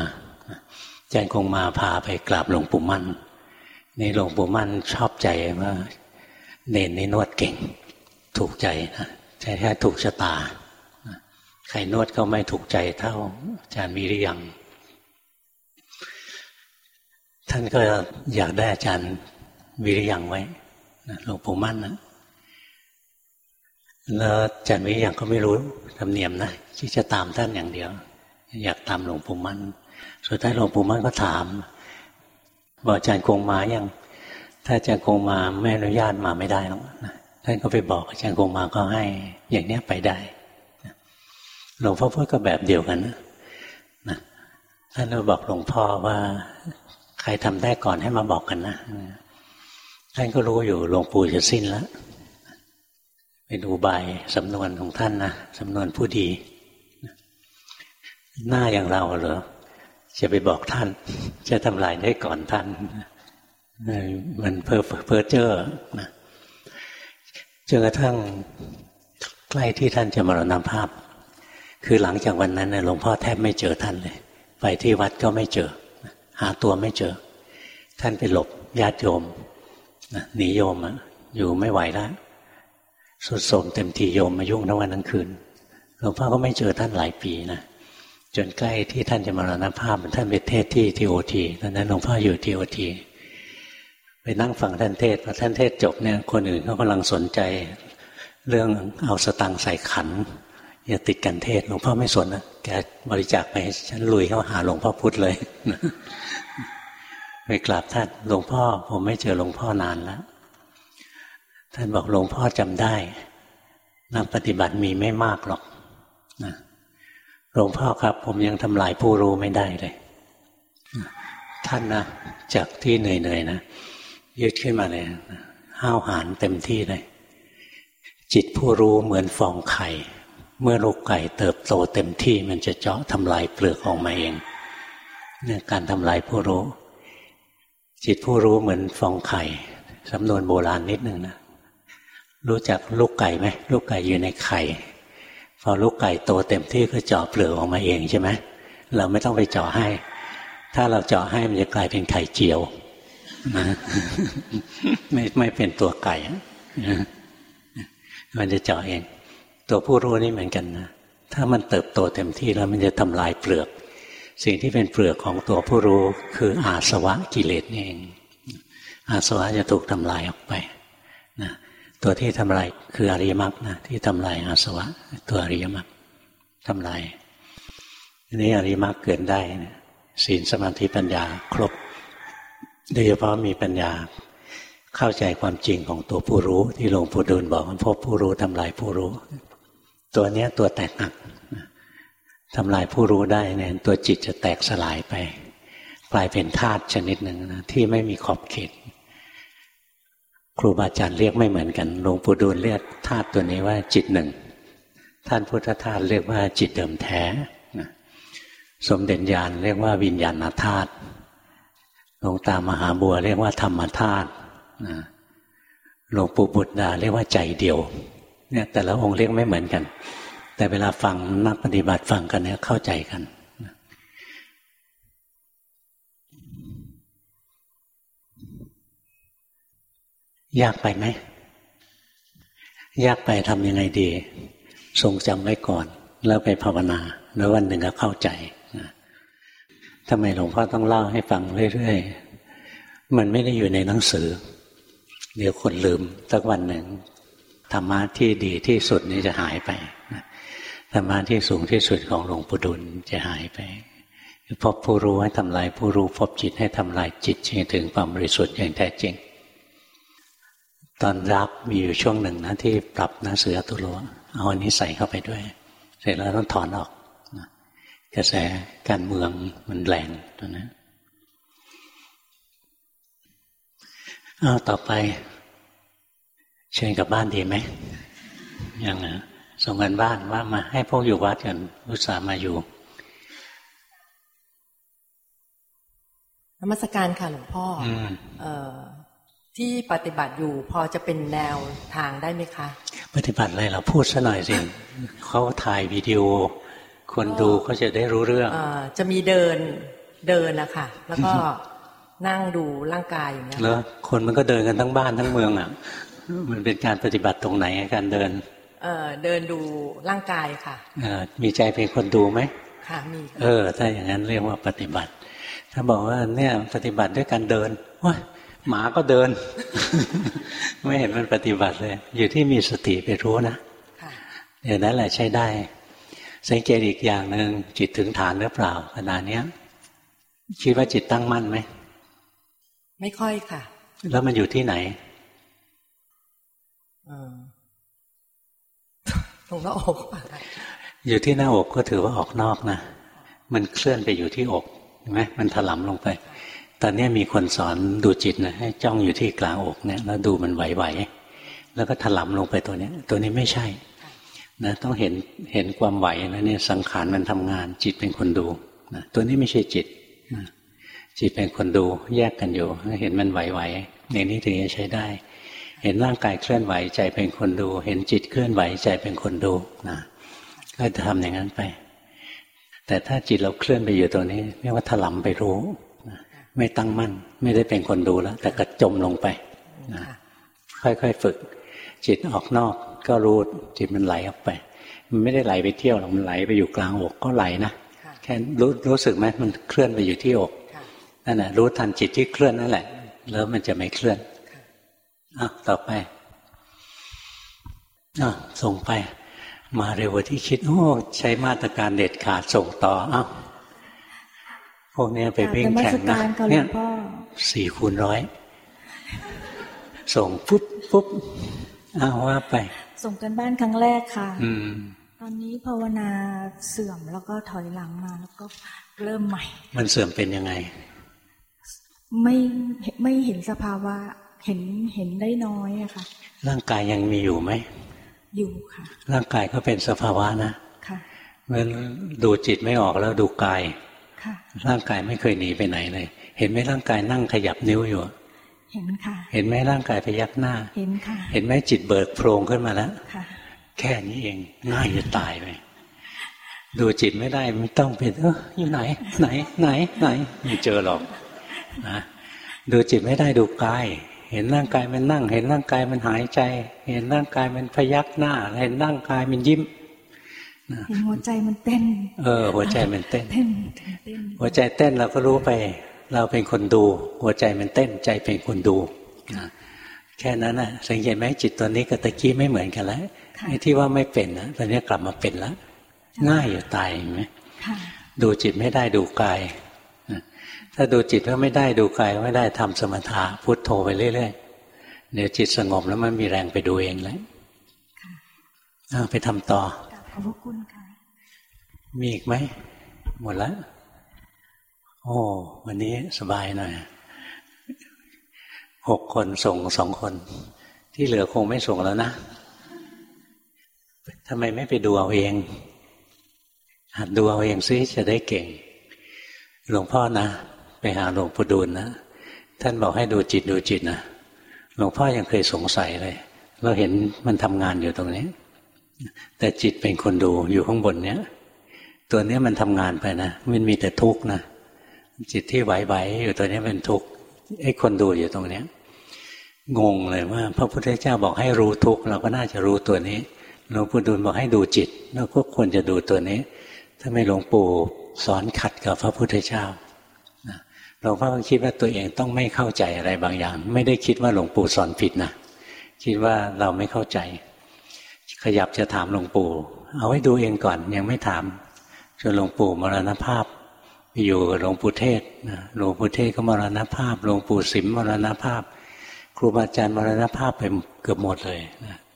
อาจารย์กงมาพาไปกราบหลวงปู่มั่นนี่หลวงปู่มั่นชอบใจว่าเนนนี่นวดเก่ง ถูกใจนะใช่แค่ถูกชะตาใครนวดก็ไม่ถูกใจเท่าอาจารย์มีหรือยัง ท่านก็อยากได้อาจารย์วิริยังไว้หลวงปู่มั่นนะแล้วอาจารย์วิริยังก็ไม่รู้ธรรมเนียมนะที่จะตามท่านอย่างเดียว อยากตามหลวงปู่มั่น สุดท้ายหลวงปู่มั่นก็ถาม บอกอาจารย์คงมายังถ้าอาจารย์คงมาไม่อนุญาตมาไม่ได้หรอกนะท่านก็ไปบอกอาจารย์คงมาก็ให้ อย่างเนี้ยไปได้หลวงพ่อพูดก็แบบเดียวกันนะท่านก็บอกหลวงพ่อว่า ใครทำได้ก่อนให้มาบอกกันนะท่านก็รู้อยู่หลวงปู่จะสิ้นแล้วเป็นอุบายสำนวนของท่านนะสำนวนผู้ดี หน้าอย่างเราเหรอจะไปบอกท่าน จะทำลายได้ก่อนท่าน มันเพ้อเพ้อเจ้อนะจนกระทั่งใกล้ที่ท่านจะมรณภาพ คือหลังจากวันนั้นหลวงพ่อแทบไม่เจอท่านเลย ไปที่วัดก็ไม่เจอ หาตัวไม่เจอ ท่านไปหลบญาติโยมหนีโยมอยู่ไม่ไหวแล้วสุดโสมเต็มทีโยมมายุ่งทั้งวันทั้งคืนหลวงพ่อก็ไม่เจอท่านหลายปีนะ จนใกล้ที่ท่านจะมรณภาพท่านไปเทศที่ทีโอทีตอนนั้นหลวงพ่ออยู่ทีโอทีไปนั่งฟังท่านเทศพอท่านเทศจบเนี่ยคนอื่นเขากำลังสนใจ เรื่องเอาสตังใส่ขันอย่าติดกันเทศหลวงพ่อไม่สนนะแกบริจาคไปฉันลุยเข้าหาหลวงพ่อพุธเลยไปกราบท่านหลวงพ่อ ผมไม่เจอหลวงพ่อนานแล้วท่านบอกหลวงพ่อจำได้นักปฏิบัติมีไม่มากหรอกนะ หลวงพ่อครับ ผมยังทำลายผู้รู้ไม่ได้เลย ท่านนะจากที่เหนื่อยๆนะยืดขึ้นมาเลยห้าวหาญเต็มที่เลย จิตผู้รู้เหมือนฟองไข่ เมื่อลูกไก่เติบโตเต็มที่มันจะเจาะทำลายเปลือกออกมาเองเนี่ยการทำลายผู้รู้ จิตผู้รู้เหมือนฟองไข่สำนวนโบราณนิดนึงนะรู้จักลูกไก่ไหมลูกไก่อยู่ในไข่ พอลูกไก่โตเต็มที่ก็เจาะเปลือกออกมาเองใช่ไหมเราไม่ต้องไปเจาะให้ ถ้าเราเจาะให้มันจะกลายเป็นไข่เจียวนะไม่ไม่เป็นตัวไก่มันจะเจาะเอง ตัวผู้รู้นี่เหมือนกันนะถ้ามันเติบโตเต็มที่แล้วมันจะทำลายเปลือก สิ่งที่เป็นเปลือกของตัวผู้รู้คืออาสวะกิเลสนี่เอง อาสวะจะถูกทำลายออกไป ตัวที่ทำลายคืออริยมรรคนะที่ทำลายอาสวะ ตัวอริยมรรคทำลายนี้อริยมรรคเกิดได้นะศีลสมาธิปัญญาครบ โดยเฉพาะมีปัญญาเข้าใจความจริงของตัวผู้รู้ที่หลวงปู่ดูลบอกว่าพบผู้รู้ทำลายผู้รู้ ตัวเนี้ยตัวแตกหักทำลายผู้รู้ได้เนี่ยตัวจิตจะแตกสลายไป กลายเป็นธาตุชนิดหนึ่งนะที่ไม่มีขอบเขต ครูบาอาจารย์เรียกไม่เหมือนกัน หลวงปู่ดูลเรียกธาตุตัวนี้ว่าจิตหนึ่ง ท่านพุทธทาสเรียกว่าจิตเดิมแท้สมเด็จญาณเรียกว่าวิญญาณธาตุ หลวงตามหาบัวเรียกว่าธรรมธาตุหลวงปู่บุตรดาเรียกว่าใจเดียว เนี่ยแต่ละองค์เรียกไม่เหมือนกัน แต่เวลาฟังนักปฏิบัติฟังกันเนี่ยเข้าใจกัน ยากไปไหม ยากไปทำยังไงดี ทรงจำไว้ก่อน แล้วไปภาวนา แล้ววันหนึ่งก็เข้าใจทำไมหลวงพ่อต้องเล่าให้ฟังเรื่อยๆ มันไม่ได้อยู่ในหนังสือ เดี๋ยวคนลืมสักวันหนึ่งธรรมะที่ดีที่สุดนี้จะหายไปธรรมะที่สูงที่สุดของหลวงปู่ดุลจะหายไปพบผู้รู้ให้ทำลายผู้รู้พบจิตให้ทำลายจิตจนถึงความบริสุทธิ์อย่างแท้จริง ตอนรับมีอยู่ช่วงหนึ่งนะที่ปรับหนังสือตุโลเอาอันนี้ใส่เข้าไปด้วย เสร็จแล้วต้องถอนออกกระแสการเมืองมันแรงตัวนั้นเอาต่อไป เชิญกลับบ้านดีไหมยังนะส่งกันบ้านว่ามาให้พวกอยู่วัดกันอุตส่าห์มาอยู่นมัสการค่ะหลวงพ่ออ ที่ปฏิบัติอยู่พอจะเป็นแนวทางได้ไหมคะ ปฏิบัติอะไรเราพูดซะหน่อยสิเขาถ่ายวิดีโอ คนดูเขาจะได้รู้เรื่องอจะมีเดินเดินนะคะแล้วก็นั่งดูร่างกายอย่างเงี้ยแล้วคนมันก็เดินกันทั้งบ้านทั้งเมืองอะ มันเป็นการปฏิบัติตรงไหนการเดิน เออเดินดูร่างกายค่ะอมีใจเป็นคนดูไหมค่ะมีเออ ถ้าอย่างนั้นเรียกว่าปฏิบัติ ถ้าบอกว่าเนี่ยปฏิบัติด้วยการเดินว่า หมาก็เดิน ไม่เห็นมันปฏิบัติเลย อยู่ที่มีสติไปรู้นะเดี๋ยวนั้นแหละใช้ได้ สังเกตอีกอย่างหนึ่งจิตถึงฐานหรือเปล่าขณะนี้คิดว่าจิตตั้งมั่นไหม ไม่ค่อยค่ะ แล้วมันอยู่ที่ไหนตรงหน้าอกอยู่ที่หน้าอกก็ถือว่าออกนอกนะ มันเคลื่อนไปอยู่ที่อกเห็นไหมมันถลำลงไป ตอนนี้มีคนสอนดูจิตนะให้จ้องอยู่ที่กลางอกเนี่ยแล้วดูมันไหวๆแล้วก็ถลำลงไปตัวนี้ตัวนี้ไม่ใช่นะต้องเห็นเห็นความไหวนะเนี่ยสังขารมันทำงาน จิตเป็นคนดูนะตัวนี้ไม่ใช่จิตนะจิตเป็นคนดูแยกกันอยู่เห็นมันไหวๆในนี้ถึงจะใช้ได้ เห็นร่างกายเคลื่อนไหวใจเป็นคนดู เห็นจิตเคลื่อนไหวใจเป็นคนดูนะก็จะทำอย่างนั้นไป แต่ถ้าจิตเราเคลื่อนไปอยู่ตัวนี้เรียกว่าถลำไปรู้ ไม่ตั้งมั่น ไม่ได้เป็นคนดูแล้ว แต่กระจมลงไปนะค่อยๆฝึก จิตออกนอกก็รู้จิตมันไหลออกไป มันไม่ได้ไหลไปเที่ยวหรอกมันไหลไปอยู่กลางอกก็ไหลนะแค่รู้รู้สึกไหมมันเคลื่อนไปอยู่ที่อกนั่นแหละรู้ทันจิตที่เคลื่อนนั่นแหละ แล้วมันจะไม่เคลื่อนอะต่อไปอะส่งไป มาเร็วกว่าที่คิดโอ้ใช้มาตรการเด็ดขาดส่งต่ออ้าว พวกนี้ไปวิ่งแข่งนะเนี่ยสี่คูณร้อยส่งปุ๊บปุ๊บอ้าวว่าไป ส่งกันบ้านครั้งแรกค่ะ อืตอนนี้ภาวนาเสื่อมแล้วก็ถอยหลังมาแล้วก็เริ่มใหม่ มันเสื่อมเป็นยังไง ไม่ไม่เห็นสภาวะเห็นเห็นได้น้อยอะค่ะ ร่างกายยังมีอยู่ไหม อยู่ค่ะ ร่างกายก็เป็นสภาวะนะ ค่ะเมื่อดูจิตไม่ออกแล้วดูกาย ร่างกายไม่เคยหนีไปไหนเลย เห็นไหมร่างกายนั่งขยับนิ้วอยู่ เห็นค่ะ เห็นไหมร่างกายพยักหน้า เห็นค่ะ เห็นไหมจิตเบิกโพรงขึ้นมาแล้วค่ะแค่นี้เองง่ายจะตายไปดูจิตไม่ได้ไม่ต้องเป็นเอออยู่ไหน ไหน ไหน ไหนไม่เจอหรอกนะดูจิตไม่ได้ดูกายเห็นร่างกายมันนั่ง เห็นร่างกายมันหายใจ เห็นร่างกายมันพยักหน้า เห็นร่างกายมันยิ้ม เห็นหัวใจมันเต้น เออ หัวใจมันเต้นหัวใจเต้นเราก็รู้ไป เราเป็นคนดู หัวใจมันเต้นใจเป็นคนดูแค่นั้นนะสังเกตไหมจิตตัวนี้กับตะกี้ไม่เหมือนกันแล้วไอ้ที่ว่าไม่เป็นนะตอนนี้กลับมาเป็นแล้วง่ายอยู่ตายไหมดูจิตไม่ได้ดูกายถ้าดูจิตก็ไม่ได้ดูกายไม่ได้ทำสมถะพุทโธไปเรื่อยๆเดี๋ยวจิตสงบแล้วมันมีแรงไปดูเองแล้วไปทำต่อ ขอบคุณค่ะ มีอีกไหม หมดแล้วโอ้วันนี้สบายหน่อยหกคนส่งสองคน ที่เหลือคงไม่ส่งแล้วนะทำไมไม่ไปดูเอาเอง หัดดูเอาเองซิจะได้เก่ง หลวงพ่อนะ ไปหาหลวงปู่ดูลนะ ท่านบอกให้ดูจิตดูจิตนะ หลวงพ่อยังเคยสงสัยเลย เราเห็นมันทำงานอยู่ตรงนี้ แต่จิตเป็นคนดูอยู่ข้างบนเนี้ยตัวนี้มันทำงานไปนะมันมีแต่ทุกข์นะจิตที่ไหวๆอยู่ตัวนี้เป็นทุกข์ไอ้คนดูอยู่ตรงเนี้ยงงเลยว่า พระพุทธเจ้าบอกให้รู้ทุกข์เราก็น่าจะรู้ตัวนี้หลวงปู่ดูลบอกให้ดูจิตเราก็ควรจะดูตัวนี้ ถ้าไม่หลวงปู่สอนขัดกับพระพุทธเจ้าหลวงพ่อคิดว่าตัวเองต้องไม่เข้าใจอะไรบางอย่าง ไม่ได้คิดว่าหลวงปู่สอนผิดนะคิดว่าเราไม่เข้าใจ ขยับจะถามหลวงปู่ เอาไว้ดูเองก่อนยังไม่ถามจนหลวงปู่มรณภาพไปอยู่กับหลวงปู่เทศหลวงปู่เทศก็มรณภาพหลวงปู่สิมมรณภาพ ครูบาอาจารย์มรณภาพไปเกือบหมดเลย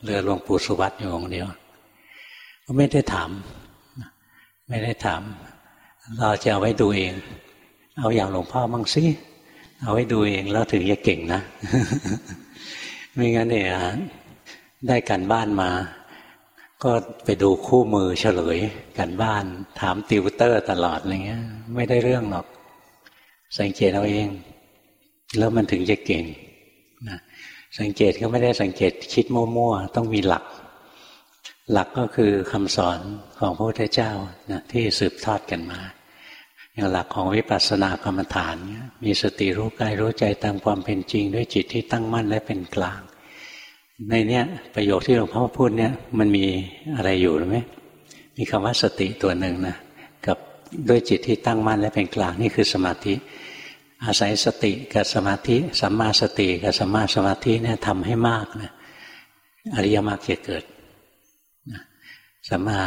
เหลือหลวงปู่สุวัตอยู่องเดียว ก็ไม่ได้ถาม ไม่ได้ถาม เราจะเอาไว้ดูเอง เอาอย่างหลวงพ่อมั่งสิเอาไว้ดูเองแล้วถึงจะเก่งนะ ไม่งั้นเนี่ยได้การบ้านมา ก็ไปดูคู่มือเฉลยกันบ้าน ถามติวเตอร์ตลอดอะไรเงี้ย ไม่ได้เรื่องหรอก สังเกตเอาเอง แล้วมันถึงจะเก่งนะสังเกตก็ไม่ได้สังเกตคิดมั่วๆต้องมีหลัก หลักก็คือคำสอนของพระพุทธเจ้านะที่สืบทอดกันมาอย่างหลักของวิปัสสนากรรมฐาน มีสติรู้กายรู้ใจตามความเป็นจริง ด้วยจิตที่ตั้งมั่นและเป็นกลาง ในเนี้ยประโยคที่หลวงพ่อพูดเนี่ยมันมีอะไรอยู่หรือไหมมีคำว่าสติตัวหนึ่งนะกับด้วยจิตที่ตั้งมั่นและเป็นกลางนี่คือสมาธิ อาศัยสติกับสมาธิสัมมาสติกับสัมมาสมาธิเนี่ยทำให้มากนะอริยมรรคจะเกิดสัมมา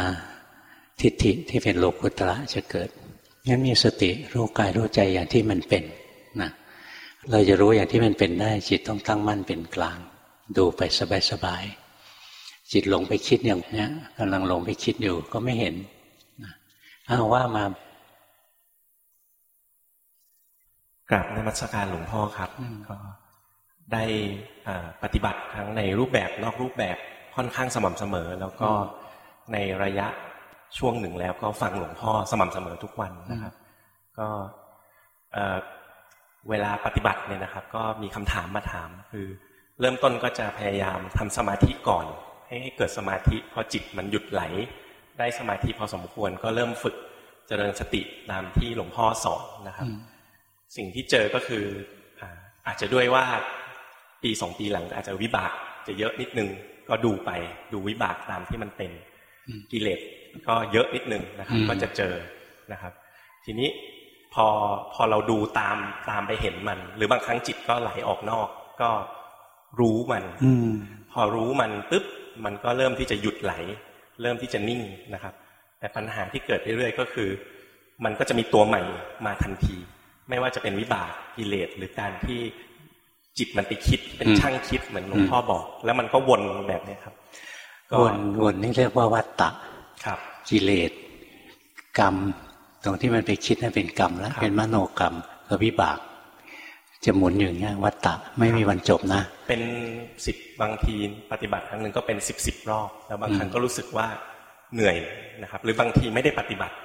ทิฏฐิที่เป็นโลกุตระจะเกิดงั้นมีสติรู้กายรู้ใจอย่างที่มันเป็นนะเราจะรู้อย่างที่มันเป็นได้ จิตต้องตั้งมั่นเป็นกลาง ดูไปสบายๆจิตหลงไปคิดอย่างนี้กำลังหลงไปคิดอยู่ก็ไม่เห็นอ้าวว่ามากราบในมัสการหลวงพ่อครับก็ได้ปฏิบัติทั้งในรูปแบบนอกรูปแบบค่อนข้างสม่ำเสมอ แล้วก็ในระยะช่วงหนึ่งแล้วก็ฟังหลวงพ่อสม่ำเสมอทุกวันนะครับ ก็เวลาปฏิบัติเนี่ยนะครับ ก็มีคำถามมาถามคือ เริ่มต้นก็จะพยายามทำสมาธิก่อน ให้เกิดสมาธิพอจิตมันหยุดไหล ได้สมาธิพอสมควรก็เริ่มฝึกเจริญสติตามที่หลวงพ่อสอนนะครับ สิ่งที่เจอก็คืออาจจะด้วยว่าปีสองปีหลังอาจจะวิบาก จะเยอะนิดนึง ก็ดูไปดูวิบากตามที่มันเป็นกิเลสก็เยอะนิดนึงนะครับ ก็จะเจอนะครับ ทีนี้พอพอเราดูตามตามไปเห็นมัน หรือบางครั้งจิตก็ไหลออกนอก ก็ รู้มัน อืพอรู้มันปุ๊บมันก็เริ่มที่จะหยุดไหล เริ่มที่จะนิ่งนะครับ แต่ปัญหาที่เกิดเรื่อยๆก็คือ มันก็จะมีตัวใหม่มาทันที ไม่ว่าจะเป็นวิบากกิเลสหรือการที่จิตมันไปคิดเป็นช่างคิดเหมือนหลวงพ่อบอก แล้วมันก็วนแบบนี้ครับวนวนนี่เรียกว่าวัตตะครับ กิเลสกรรม ตรงที่มันไปคิดนั่นเป็นกรรมแล้วเป็นมโนกรรมกับวิบาก จะหมุนอย่างเงี้ยวัตตะไม่มีวันจบนะ เป็นสิบบางทีปฏิบัติครั้งหนึ่งก็เป็นสิบสิบรอบแล้วบางครั้งก็รู้สึกว่าเหนื่อยนะครับ หรือบางทีไม่ได้ปฏิบัติ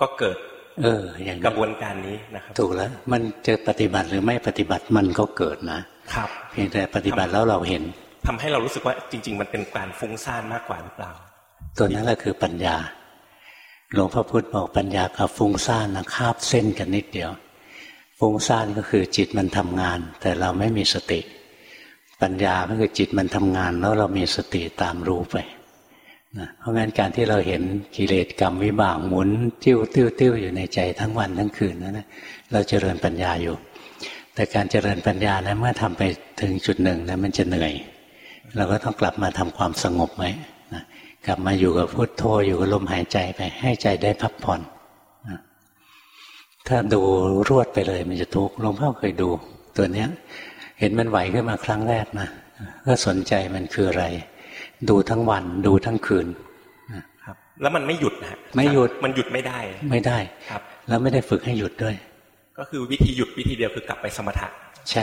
ก็เกิด เออ อย่างกระบวนการนี้นะครับ ถูกแล้ว มันจะปฏิบัติหรือไม่ปฏิบัติมันก็เกิดนะครับ เพียงแต่ปฏิบัติแล้วเราเห็นทำให้เรารู้สึกว่าจริง ๆ มันเป็นการฟุ้งซ่านมากกว่าหรือเปล่า ตัวนั้นแหละคือปัญญาหลวงพ่อพุธบอกปัญญากับฟุ้งซ่านนะคาบเส้นกันนิดเดียว ฟุ้งซ่านก็คือจิตมันทำงาน แต่เราไม่มีสติ ปัญญาก็คือจิตมันทำงาน แล้วเรามีสติตามรู้ไปนะเพราะงั้นการที่เราเห็นกิเลสกรรมวิบากหมุนติ้วติ้วติ้วอยู่ในใจทั้งวันทั้งคืนนั้นนะเราเจริญปัญญาอยู่ แต่การเจริญปัญญานะเมื่อทำไปถึงจุดหนึ่งนะมันจะเหนื่อย เราก็ต้องกลับมาทำความสงบไว้นะกลับมาอยู่กับพุทโธอยู่กับลมหายใจไป ให้ใจได้พักผ่อน ถ้าดูรวดไปเลยมันจะทุกข์หลวงพ่อเคยดู ตัวเนี้ย เห็นมันไหวขึ้นมาครั้งแรกนะก็สนใจมันคืออะไร ดูทั้งวันดูทั้งคืนครับ แล้วมันไม่หยุดนะไม่หยุดมันหยุดไม่ได้ ไม่ได้ครับ แล้วไม่ได้ฝึกให้หยุดด้วย ก็คือวิธีหยุดวิธีเดียวคือกลับไปสมถะใช่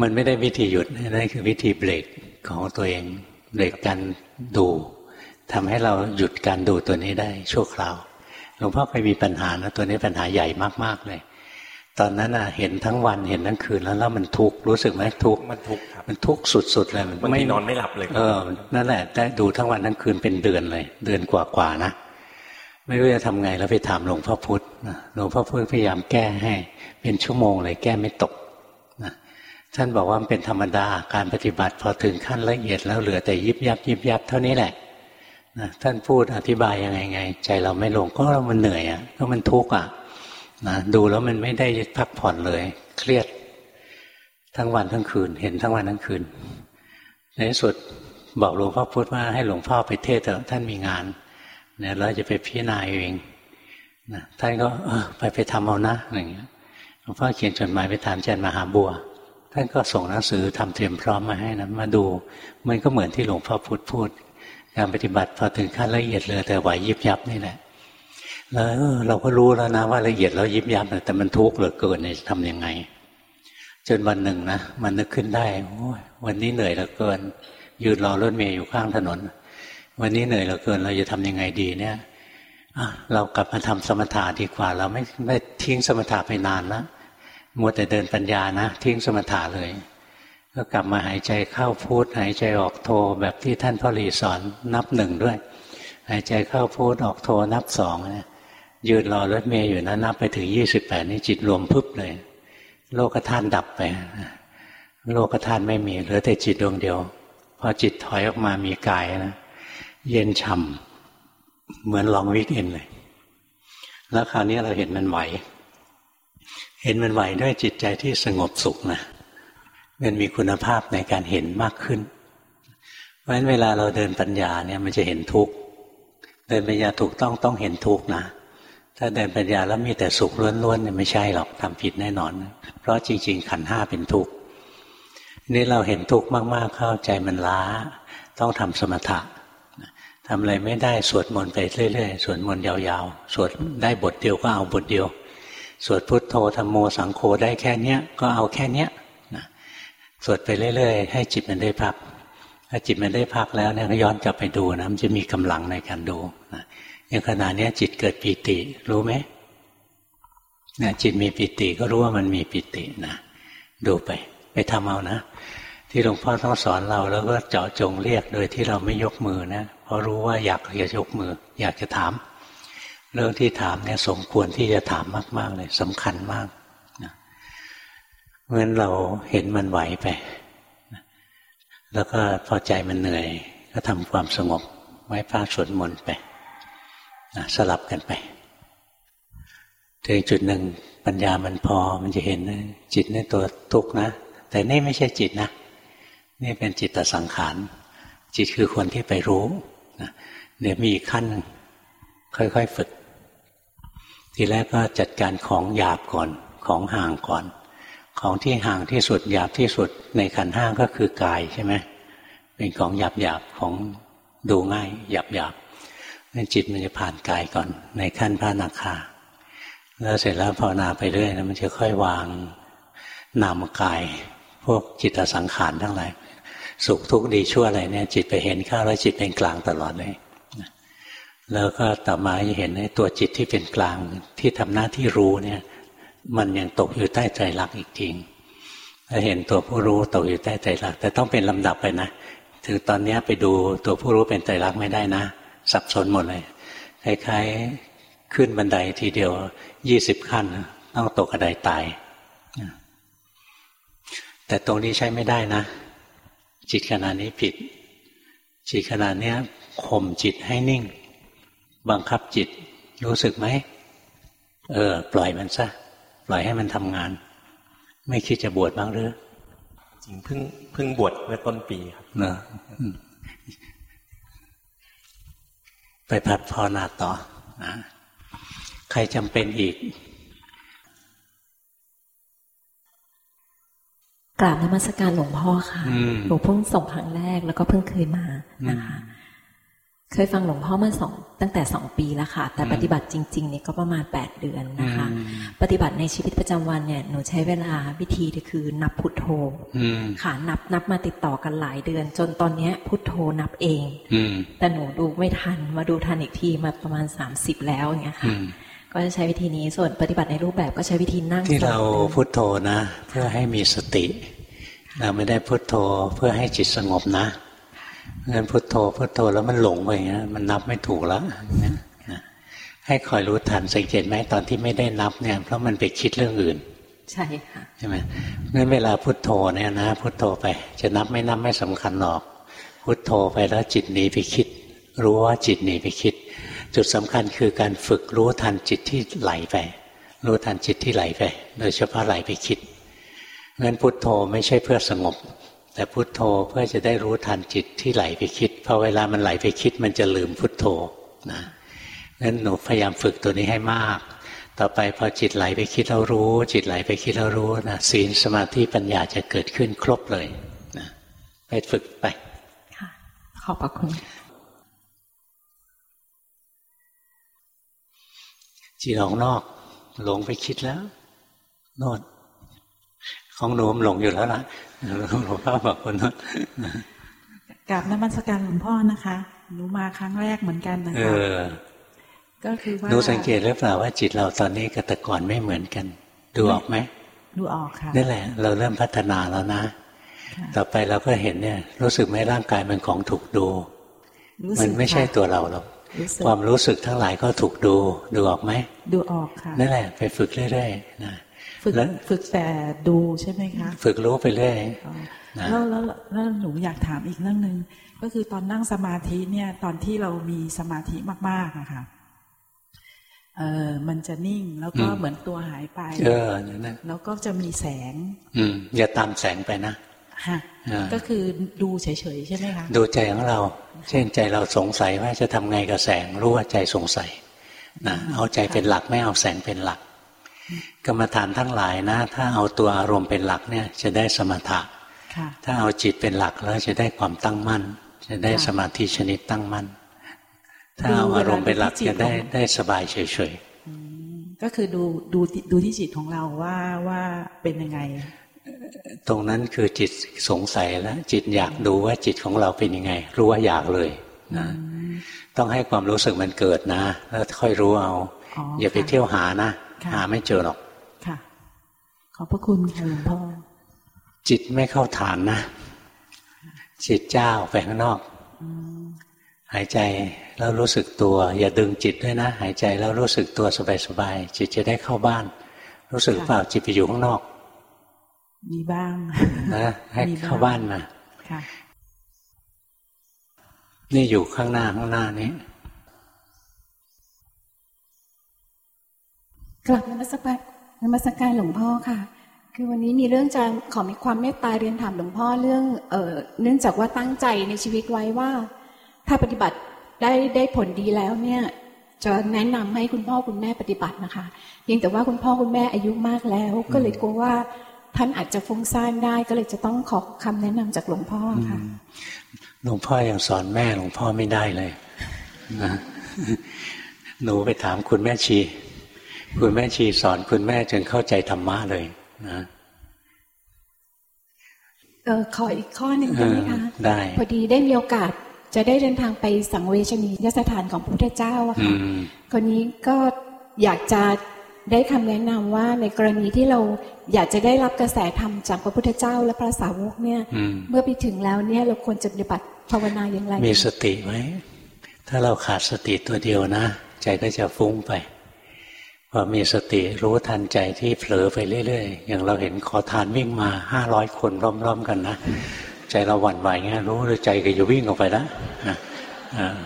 มันไม่ได้วิธีหยุดนั่นคือวิธีเบรกของตัวเองเบรกการดูทำให้เราหยุดการดูตัวนี้ได้ชั่วคราว หลวงพ่อเคยมีปัญหานะตัวนี้ปัญหาใหญ่มากๆเลย ตอนนั้นอะเห็นทั้งวันเห็นทั้งคืนแล้วแล้วมันทุกข์รู้สึกไหมทุกข์มันทุกข์ครับมันทุกข์สุดๆเลยมันไม่นอนไม่หลับเลยเออนั่นแหละได้ดูทั้งวันทั้งคืนเป็นเดือนเลย เดือนกว่าๆนะไม่รู้จะทำไงแล้วไปถามหลวงพ่อพุธหลวงพ่อพุธพยายามแก้ให้ เป็นชั่วโมงเลยแก้ไม่ตกนะท่านบอกว่ามันเป็นธรรมดาการปฏิบัติพอถึงขั้นละเอียดแล้วเหลือแต่ยิบยับยิบยับเท่านี้แหละ นะท่านพูดอธิบายยังไงไง ใจเราไม่ลงก็มันเหนื่อยอะก็มันทุกข์อะนะดูแล้วมันไม่ได้พักผ่อนเลย เครียด ทั้งวันทั้งคืน เห็นทั้งวันทั้งคืน ในที่สุดบอกหลวงพ่อพุธว่าให้หลวงพ่อไปเทศเถอะท่านมีงานเนี่ยเราจะไปพิจารณาเองนะท่านก็เออไปไปทำเอานะอย่างเงี้ยหลวงพ่อเขียนจดหมายไปถามอาจารย์มหาบัว ท่านก็ส่งหนังสือทำเตรียมพร้อมมาให้นะมาดู มันก็เหมือนที่หลวงพ่อพุธพูด การปฏิบัติพอถึงขั้นละเอียดเลยแต่ไหวยิบยับนี่แหละแล้วเราก็รู้แล้วนะว่าละเอียดแล้วยิบยับแต่มันทุกข์เหลือเกินจะทำยังไง จนวันหนึ่งนะมันนึกขึ้นได้โอ้ยวันนี้เหนื่อยเหลือเกิน ยืนรอรถเมย์อยู่ข้างถนน วันนี้เหนื่อยเหลือเกิน เราจะทำยังไงดีเนี่ยเรากลับมาทำสมถะดีกว่า เราไม่ไม่ทิ้งสมถะไปนานแล้วมัวแต่เดินปัญญานะ ทิ้งสมถะเลย ก็กลับมาหายใจเข้าพูดหายใจออกโทแบบที่ท่านพ่อหลีสอนนับหนึ่งด้วย หายใจเข้าพูดออกโทนับสองเนี่ยยืนรอรถเมย์อยู่นะนับไปถึงยี่สิบแปดนี่จิตรวมพึบเลย โลกธาตุดับไป โลกธาตุไม่มีเหลือแต่จิตดวงเดียว พอจิตถอยออกมามีกายนะเย็นฉ่ำเหมือนลองวิกเอ็นเลย แล้วคราวนี้เราเห็นมันไหว เห็นมันไหวด้วยจิตใจที่สงบสุขนะ มันมีคุณภาพในการเห็นมากขึ้น เพราะฉะนั้นเวลาเราเดินปัญญาเนี่ยมันจะเห็นทุกข์เดินปัญญาถูกต้องต้องเห็นทุกข์นะ ถ้าเดินปัญญาแล้วมีแต่สุขล้วนๆเนี่ยไม่ใช่หรอกทำผิดแน่นอน เพราะจริง ๆ ขันห้าเป็นทุกข์นี่เราเห็นทุกข์มากๆเข้าใจมันล้า ต้องทำสมถะทำอะไรไม่ได้สวดมนต์ไปเรื่อยๆสวดมนต์ยาวๆ สวดได้บทเดียวก็เอาบทเดียว สวดพุทโธธรรมโมสังโฆได้แค่เนี้ยก็เอาแค่เนี้ย สวดไปเรื่อยๆ ให้จิตมันได้พัก ถ้าจิตมันได้พักแล้วเนี่ยย้อนกลับไปดูนะมันจะมีกำลังในการดูนะอย่างขณะนี้จิตเกิดปีติ รู้ไหมเนี่ยจิตมีปิติก็รู้ว่ามันมีปิตินะดูไป ไปทำเอานะ ที่หลวงพ่อต้องสอนเราแล้วก็เจาะจงเรียกโดยที่เราไม่ยกมือนะเพราะรู้ว่าอยากจะยกมือ อยากจะถาม เรื่องที่ถามเนี่ยสมควรที่จะถามมาก ๆ เลยสำคัญมาก เพราะฉะนั้นเราเห็นมันไหวไป แล้วก็พอใจมันเหนื่อย ก็ทำความสงบไว้พาสวดมนต์ไปสลับกันไปถึงจุดหนึ่งปัญญามันพอมันจะเห็นจิตในตัวทุกนะ แต่นี่ไม่ใช่จิตนะ นี่เป็นจิตตสังขาร จิตคือคนที่ไปรู้นะเดี๋ยวมีขั้นค่อยๆฝึก ทีแรกก็จัดการของหยาบก่อน ของห่างก่อน ของที่ห่างที่สุดหยาบที่สุดในขันห้างก็คือกายใช่ไหมเป็นของหยาบหยาบของดูง่ายหยาบหยาบนั่นจิตมันจะผ่านกายก่อน ในขั้นพระนาคา แล้วเสร็จแล้วภาวนาไปเรื่อยมันจะค่อยวางนามกาย พวกจิตสังขารทั้งหลายสุขทุกข์ดีชั่วอะไรเนี่ย จิตไปเห็นข้าแล้วจิตเป็นกลางตลอดเลยแล้วก็ต่อมาจะเห็นในตัวจิตที่เป็นกลางที่ทำหน้าที่รู้เนี่ย มันยังตกอยู่ใต้ใจรักอีกจริงถ้าเห็นตัวผู้รู้ตกอยู่ใต้ใจรัก แต่ต้องเป็นลำดับไปนะถึงตอนนี้ไปดูตัวผู้รู้เป็นใจรักไม่ได้นะ สับสนหมดเลยคล้ายๆขึ้นบันไดทีเดียวยี่สิบขั้น ต้องตกกระไดตาย แต่ตรงนี้ใช้ไม่ได้นะ จิตขณะนี้ผิด จิตขณะนี้ข่มจิตให้นิ่ง บังคับจิตรู้สึกไหมเออ ปล่อยมันซะ ปล่อยให้มันทำงาน ไม่คิดจะบวชบ้างหรือจริงเพิ่งเพิ่งบวชเมื่อต้นปีครับเนอะไปพัดพอนาต่อนะใครจำเป็นอีกกราบนมัสการหลวงพ่อค่ะหลวงเพิ่งส่งครั้งแรกแล้วก็เพิ่งเคยมานะคะ เคยฟังหลวงพ่อมาสองตั้งแต่สองปีแล้วค่ะ แต่ปฏิบัติจริงๆเนี่ยก็ประมาณแปดเดือนนะคะ ปฏิบัติในชีวิตประจำวันเนี่ยหนูใช้เวลาวิธีคือนับพุทโธค่ะนับนับมาติดต่อกันหลายเดือน จนตอนเนี้ยพุทโธนับเองแต่หนูดูไม่ทันมาดูทันอีกทีมาประมาณสามสิบแล้วอย่างเงี้ยค่ะก็จะใช้วิธีนี้ส่วนปฏิบัติในรูปแบบก็ใช้วิธีนั่งที่เราพุทโธนะ เพื่อให้มีสติ เราไม่ได้พุทโธเพื่อให้จิตสงบนะ งั้นพุทโธพุทโธแล้วมันหลงไปอย่างนี้มันนับไม่ถูกแล้วให้คอยรู้ทันสังเกตไหมตอนที่ไม่ได้นับเนี่ยเพราะมันไปคิดเรื่องอื่น ใช่ค่ะใช่ไหมงั้นเวลาพุทโธเนี่ยนะพุทโธไป จะนับไม่นับไม่สำคัญหรอก พุทโธไปแล้วจิตหนีไปคิด รู้ว่าจิตหนีไปคิด จุดสำคัญคือการฝึกรู้ทันจิตที่ไหลไป รู้ทันจิตที่ไหลไป โดยเฉพาะไหลไปคิดงั้นพุทโธไม่ใช่เพื่อสงบ แต่พุทโธเพื่อจะได้รู้ทันจิตที่ไหลไปคิดพอเวลามันไหลไปคิดมันจะลืมพุทโธนะงั้นหนูพยายามฝึกตัวนี้ให้มาก ต่อไปพอจิตไหลไปคิดแล้วรู้ จิตไหลไปคิดแล้วรู้นะศีลสมาธิปัญญาจะเกิดขึ้นครบเลยนะไปฝึกไปค่ะขอบพระคุณจิตออกนอก หลงไปคิดแล้ว โน่น ของหนูมหลงอยู่แล้วล่ะหลวงพ่อบอกคนนั้นกราบนมัสการหลวงพ่อนะคะหนูมาครั้งแรกเหมือนกันนะคะก็คือว่าหนูสังเกตหรือเปล่าว่าจิตเราตอนนี้กับแต่ก่อนไม่เหมือนกัน ดูออกไหมดูออกค่ะนั่นแหละ เราเริ่มพัฒนาแล้วนะ ต่อไปเราก็เห็นเนี่ย รู้สึกไหมร่างกายมันของถูกดู มันไม่ใช่ตัวเราหรอกความรู้สึกทั้งหลายก็ถูกดู ดูออกไหมดูออกค่ะนั่นแหละ ไปฝึกเรื่อยๆนะ ฝึกฝึกแต่ดูใช่ไหมคะ ฝึกรู้ไปเรื่อยแล้วแล้วแล้วหนูอยากถามอีกเรื่องหนึ่งก็คือตอนนั่งสมาธิเนี่ยตอนที่เรามีสมาธิมากๆอะค่ะเออมันจะนิ่งแล้วก็เหมือนตัวหายไป เออนั่นแล้วก็จะมีแสง อืมอย่าตามแสงไปนะฮะก็คือดูเฉยๆใช่ไหมคะดูใจของเรา เช่นใจเราสงสัยว่าจะทำไงกับแสงรู้ว่าใจสงสัยนะเอาใจเป็นหลักไม่เอาแสงเป็นหลัก กรรมฐานทั้งหลายนะ ถ้าเอาตัวอารมณ์เป็นหลักเนี่ย จะได้สมถะถ้าเอาจิตเป็นหลักแล้วจะได้ความตั้งมั่น จะได้สมาธิชนิดตั้งมั่น ถ้าเอาอารมณ์เป็นหลักจะได้ได้สบายเฉยๆก็คือดูดูดูที่จิตของเราว่าว่าเป็นยังไง ตรงนั้นคือจิตสงสัยแล้วจิตอยากดูว่าจิตของเราเป็นยังไง รู้ว่าอยากเลยนะต้องให้ความรู้สึกมันเกิดนะ แล้วค่อยรู้เอา อย่าไปเที่ยวหานะ หาไม่เจอหรอก ค่ะ ขอบพระคุณค่ะหลวงพ่อ จิตไม่เข้าฐานนะ จิตเจ้าไปข้างนอก หายใจแล้วรู้สึกตัว อย่าดึงจิตด้วยนะ หายใจแล้วรู้สึกตัวสบายๆ จิตจะได้เข้าบ้าน รู้สึกเปล่าจิตไปอยู่ข้างนอก มีบ้างนะให้เข้าบ้านมานี่อยู่ข้างหน้าข้างหน้านี้ กลับนมัสการนมัสการหลวงพ่อค่ะ คือวันนี้มีเรื่องจะขอมีความเมตตาเรียนถามหลวงพ่อเรื่องเอ่อเนื่องจากว่าตั้งใจในชีวิตไว้ว่า ถ้าปฏิบัติได้ได้ผลดีแล้วเนี่ย จะแนะนำให้คุณพ่อคุณแม่ปฏิบัตินะคะเพียงแต่ว่าคุณพ่อคุณแม่อายุมากแล้ว ก็เลยกลัวว่าท่านอาจจะฟุ้งซ่านได้ก็เลยจะต้องขอคำแนะนำจากหลวงพ่อค่ะหลวงพ่อยังสอนแม่หลวงพ่อไม่ได้เลยนะหนูไปถามคุณแม่ชี คุณแม่ชีสอนคุณแม่จนเข้าใจธรรมะเลยนะเออขออีกข้อหนึ่งได้ไหมคะได้พอดีได้มีโอกาสจะได้เดินทางไปสังเวชนียสถานของพระพุทธเจ้าอะค่ะคนนี้ก็อยากจะได้คำแนะนำว่าในกรณีที่เราอยากจะได้รับกระแสธรรมจากพระพุทธเจ้าและพระสาวกเนี่ย เมื่อไปถึงแล้วเนี่ยเราควรจะปฏิบัติภาวนาอย่างไร มีสติไหมถ้าเราขาดสติตัวเดียวนะ ใจก็จะฟุ้งไป พอมีสติรู้ทันใจที่เผลอไปเรื่อยๆ อย่างเราเห็นขอทานวิ่งมาห้าร้อยคนร่อมๆกันนะใจเราหวั่นไหวเงี้ยรู้เลยใจก็จะวิ่งออกไปแล้วนะ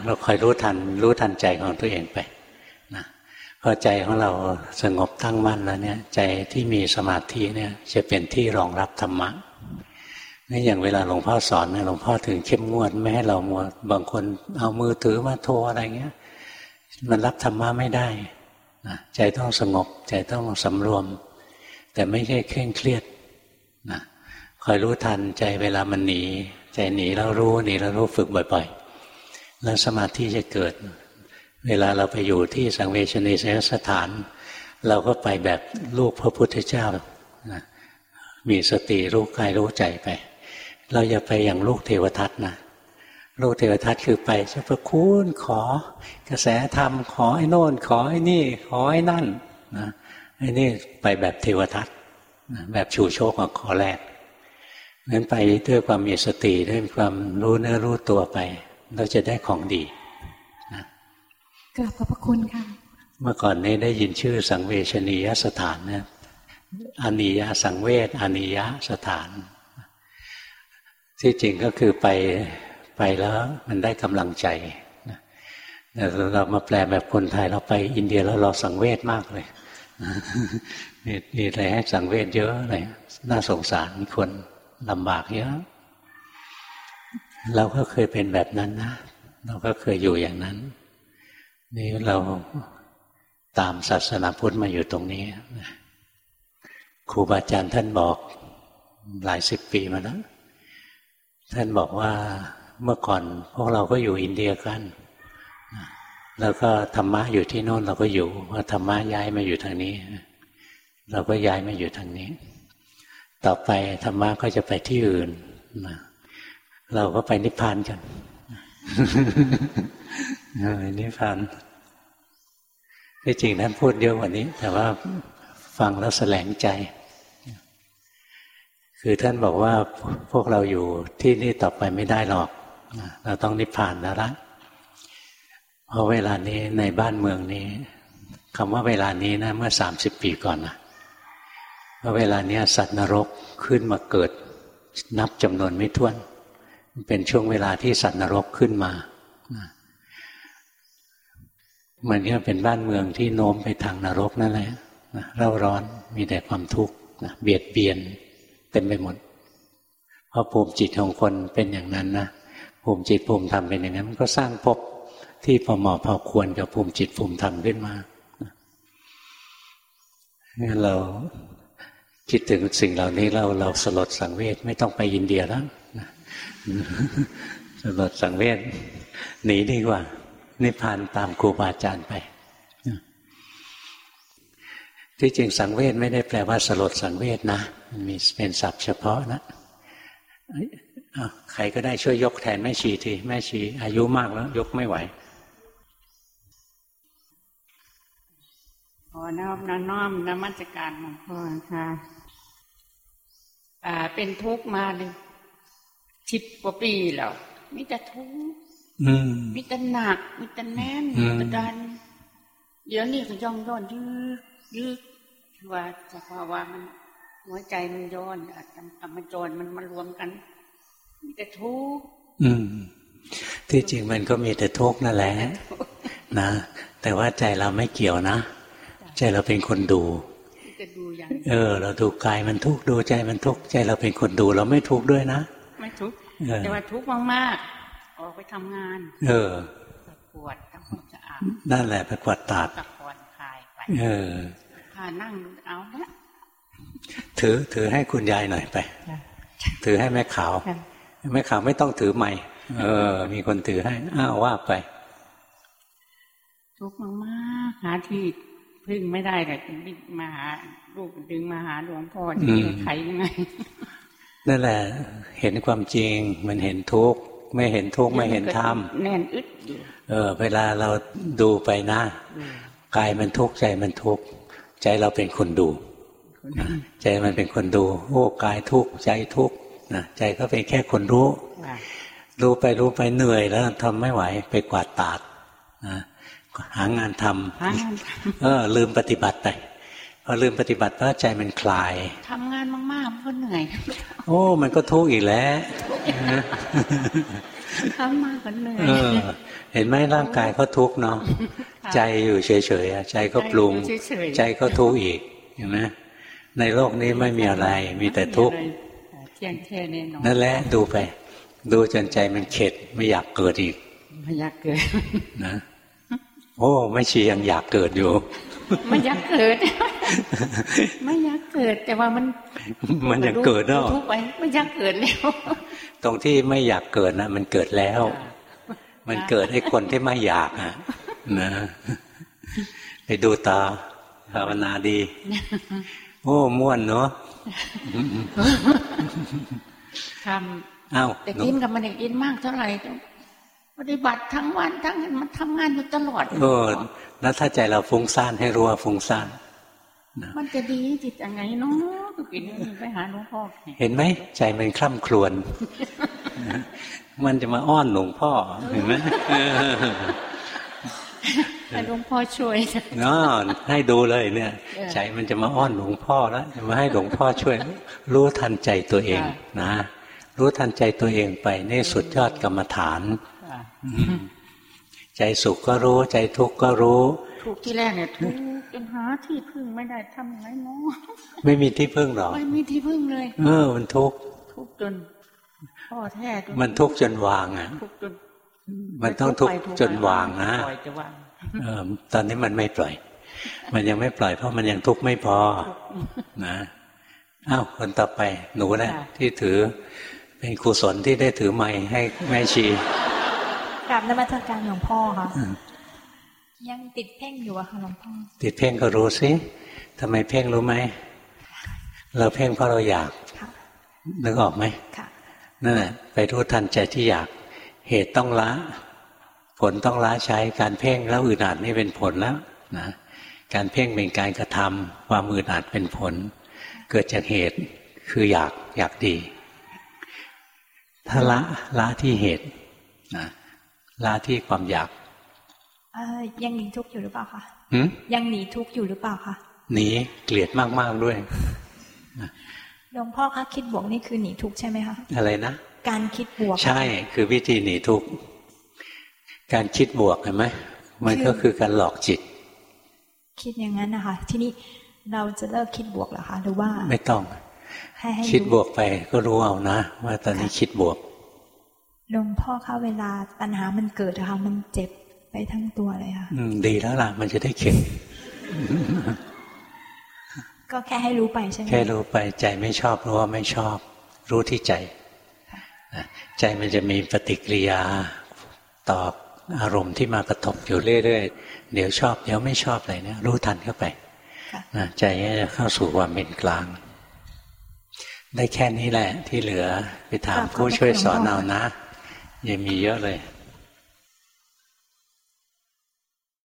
เราคอยรู้ทันรู้ทันใจของตัวเองไปนะพอใจของเราสงบตั้งมั่นแล้วเนี่ย ใจที่มีสมาธิเนี่ยจะเป็นที่รองรับธรรมะนี่อย่างเวลาหลวงพ่อสอนเนี่ยหลวงพ่อถึงเข้มงวดไม่ให้เรามัวบางคนเอามือถือมาโทรอะไรเงี้ย มันรับธรรมะไม่ได้ นะใจต้องสงบ ใจต้องสำรวม แต่ไม่ใช่เคร่งเครียดนะคอยรู้ทันใจเวลามันหนี ใจหนีแล้วรู้หนีแล้วรู้ฝึกบ่อย ๆ แล้วสมาธิจะเกิด เวลาเราไปอยู่ที่สังเวชนีสถาน เราก็ไปแบบลูกพระพุทธเจ้ามีสติรู้กายรู้ใจไป เราอย่าไปอย่างลูกเทวทัตนะ ลูกเทวทัตคือไปจะประคุณขอกระแสธรรมขอไอ้โน่น ขอไอ้นี่ ขอไอ้นั่นนะไอ้นี่ไปแบบเทวทัตแบบชูโชคของขอแรกนั้นไปด้วยความมีสติด้วยความรู้เนื้อรู้ตัวไป เราจะได้ของดีนะกราบขอบพระคุณค่ะ เมื่อก่อนนี้ได้ยินชื่อสังเวชนียสถานนะอานิยสังเวชอานิยสถาน ที่จริงก็คือไป ไปแล้วมันได้กำลังใจแต่เรามาแปลแบบคนไทยเราไปอินเดียแล้วเราสังเวชมากเลยมีอะไรให้สังเวชเยอะเลยน่าสงสารคนลำบากเยอะเราก็เคยเป็นแบบนั้นนะ เราก็เคยอยู่อย่างนั้น นี่เราตามศาสนาพุทธมาอยู่ตรงนี้ครูบาอาจารย์ท่านบอกหลายสิบปีมาแล้วท่านบอกว่า เมื่อก่อนพวกเราก็อยู่อินเดียกันแล้วก็ธรรมะอยู่ที่โน่นเราก็อยู่พอธรรมะย้ายมาอยู่ทางนี้ เราก็ย้ายมาอยู่ทางนี้ ต่อไปธรรมะก็จะไปที่อื่นเราก็ไปนิพพานกันนิพพานที่จริงท่านพูดเยอะกว่านี้ แต่ว่าฟังแล้วแสลงใจ คือท่านบอกว่าพวกเราอยู่ที่นี่ต่อไปไม่ได้หรอก เราต้องนิพพานแล้วละเพราะเวลานี้ในบ้านเมืองนี้คำว่าเวลานี้นะเมื่อสามสิบปีก่อนนะเพราะเวลานี้สัตว์นรกขึ้นมาเกิด นับจำนวนไม่ถ้วน เป็นช่วงเวลาที่สัตว์นรกขึ้นมามือนกับเป็นบ้านเมืองที่โน้มไปทางนรกนั่นแหละเร่าร้อนมีแต่ความทุกข์เบียดเบียนเต็มไปหมด เพราะภูมิจิตของคนเป็นอย่างนั้นนะ ภูมิจิตภูมิธรรมเป็นอย่างนั้นมันก็สร้างภพที่พอเหมาะพอควรกับภูมิจิตภูมิธรรมขึ้นมางั้นเราคิดถึงสิ่งเหล่านี้เราเราสลดสังเวชไม่ต้องไปอินเดียแล้วสลดสังเวชหนีดีกว่า นิพพานตามครูบาอาจารย์ไปที่จริงสังเวชไม่ได้แปลว่าสลดสังเวชนะมันมีเป็นศัพท์เฉพาะนะ ใครก็ได้ช่วยยกแทนแม่ชีทีแม่ชีอายุมากแล้ว ยกไม่ไหวขอน้อมน้อมนมัสการหลวงพ่อค่ะอ่า เป็นทุกข์มาเลยสิบกว่าปีแล้วมิแต่ทุกข์มิแต่หนักมิแต่แน่นมิแต่ดัน เดี๋ยวนี้ก็ย่องย้อนยืดยืดว่าสภาวะมัน หัวใจมันย้อนกรรมจรมันมารวมกัน มีแต่ทุกข์ที่จริงมันก็มีแต่ทุกข์นั่นแหละนะแต่ว่าใจเราไม่เกี่ยวนะ ใจเราเป็นคนดูเออ เราดูกายมันทุกข์ดูใจมันทุกข์ใจเราเป็นคนดู เราไม่ทุกข์ด้วยนะไม่ทุกข์แต่ว่าทุกข์มากๆออกไปทำงาน เออปวดทำความสะอาดนั่นแหละไปกวาดตาดคลายไปเออานั่งเอาละถือถือให้คุณยายหน่อยไป ถือให้แม่ขาว แม่ขาวไม่ต้องถือใหม่ เออ มีคนถือให้ อ้าวว่าไป ทุกข์มากๆหาที่พึ่งไม่ได้แต่มาหาลูกดึงมาหาหลวงพ่อที่ใครยังไงนั่นแหละ เห็นความจริง มันเห็นทุกข์ไม่เห็นทุกข์ไม่เห็นธรรมแน่นอึดเออ เวลาเราดูไปนะกายมันทุกข์ใจมันทุกข์ใจเราเป็นคนดู ใจมันเป็นคนดู โอ้กายทุกข์ใจทุกข์ นะใจก็เป็นแค่คนรู้รู้ไปรู้ไปเหนื่อยแล้วทำไม่ไหวไปกวาดตาดนะหางานทำเออลืมปฏิบัติไปพอลืมปฏิบัติเพราะใจมันคลายทำงานมากๆมันก็เหนื่อย โอ้ มันก็ทุกข์อีกแล้วทำมากก็เหนื่อยเห็นไหมร่างกายเขาทุกข์เนาะใจอยู่เฉยๆใจก็ปรุง ใจก็ทุกข์อีกเห็นไหมในโลกนี้ไม่มีอะไร มีแต่ทุกข์ นั่นแหละดูไป ดูจนใจมันเข็ดไม่อยากเกิดอีก ไม่อยากเกิดนะโอ้ไม่ชียังอยากเกิดอยู่ไม่อยากเกิด ไม่อยากเกิด แต่ว่ามัน มันอยากเกิดเนาะทุกไปไม่อยากเกิดแล้วตรงที่ไม่อยากเกิดนะมันเกิดแล้ว มันเกิดให้คนที่ไม่อยากอะนะไปดูตาภาวนาดี โอ้ม่วนเนาะ ทำอ้าวแต่กินกับมันกินมากเท่าไหร่ปฏิบัติทั้งวันทั้งมันทำงานอยู่ตลอดเออแล้วถ้าใจเราฟุ้งซ่านให้รู้ว่าฟุ้งซ่านมันจะดีจิตยังไงเนาะตุกินไปหาหลวงพ่อเห็นไหมใจมันคล่ำครวญมันจะมาอ้อนหลวงพ่อเห็นไหมให้หลวงพ่อช่วยเนาะให้ดูเลยเนี่ย ใจมันจะมาอ้อนหลวงพ่อแล้วจะมาให้หลวงพ่อช่วย รู้ทันใจตัวเองนะ รู้ทันใจตัวเองไปนี่สุดยอดกรรมฐานใจสุขก็รู้ ใจทุกข์ก็รู้ทุกที่แรกเนี่ยทุกจนหาที่พึ่งไม่ได้ทำยังไงเนาะไม่มีที่พึ่งหรอกไม่มีที่พึ่งเลย เออ มันทุกข์ทุกจนพ่อแท้มันทุกข์จนวางอะทุกจน มันต้องทุกข์จนวางนะเออตอนนี้มันไม่ปล่อย มันยังไม่ปล่อยเพราะมันยังทุกข์ไม่พอ นะอ้าวคนต่อไปหนูแหละที่ถือเป็นกุศลที่ได้ถือไม้ให้แม่ชีกราบนมัสการหลวงพ่อค่ะยังติดเพ่งอยู่อะค่ะหลวงพ่อติดเพ่งก็รู้สิทำไมเพ่งรู้ไหมเราเพ่งเพราะเราอยากนึกออกไหมนั่นแหละไปรู้ทันใจที่อยาก เหตุต้องละ ผลต้องละใช้การเพ่งแล้วอื่นอาจไม่เป็นผลแล้วนะการเพ่งเป็นการกระทำความอื่นอาจเป็นผล เกิดจากเหตุคืออยากอยากดีถ้าละละที่เหตุนะละที่ความอยากยังหนีทุกข์อยู่หรือเปล่าคะยังหนีทุกข์อยู่หรือเปล่าคะหนีเกลียดมากๆด้วยหลวงพ่อคะคิดบวกนี่คือหนีทุกข์ใช่ไหมคะอะไรนะ การคิดบวก ใช่ คือวิธีหนีทุกข์การคิดบวกเห็นไหมมันก็คือการหลอกจิต คิดอย่างนั้นนะคะ ทีนี้เราจะเลิกคิดบวกหรอคะหรือว่า ไม่ต้องคิดบวกไปก็รู้เอานะ ว่าตอนนี้คิดบวกหลวงพ่อคะเวลาปัญหามันเกิดนะคะมันเจ็บไปทั้งตัวเลยค่ะดีแล้วล่ะ มันจะได้เข็งก็แค่ให้รู้ไปใช่ไหมแค่รู้ไปใจไม่ชอบรู้ว่าไม่ชอบ รู้ที่ใจ ใจมันจะมีปฏิกิริยาตอบอารมณ์ที่มากระทบอยู่เรื่อยๆ เดี๋ยวชอบ เดี๋ยวไม่ชอบอะไรเนี่ยรู้ทันเข้าไปใจจะเข้าสู่ความเป็นกลาง ได้แค่นี้แหละที่เหลือไปถามผู้ช่วยสอนเอานะยังมีเยอะเลย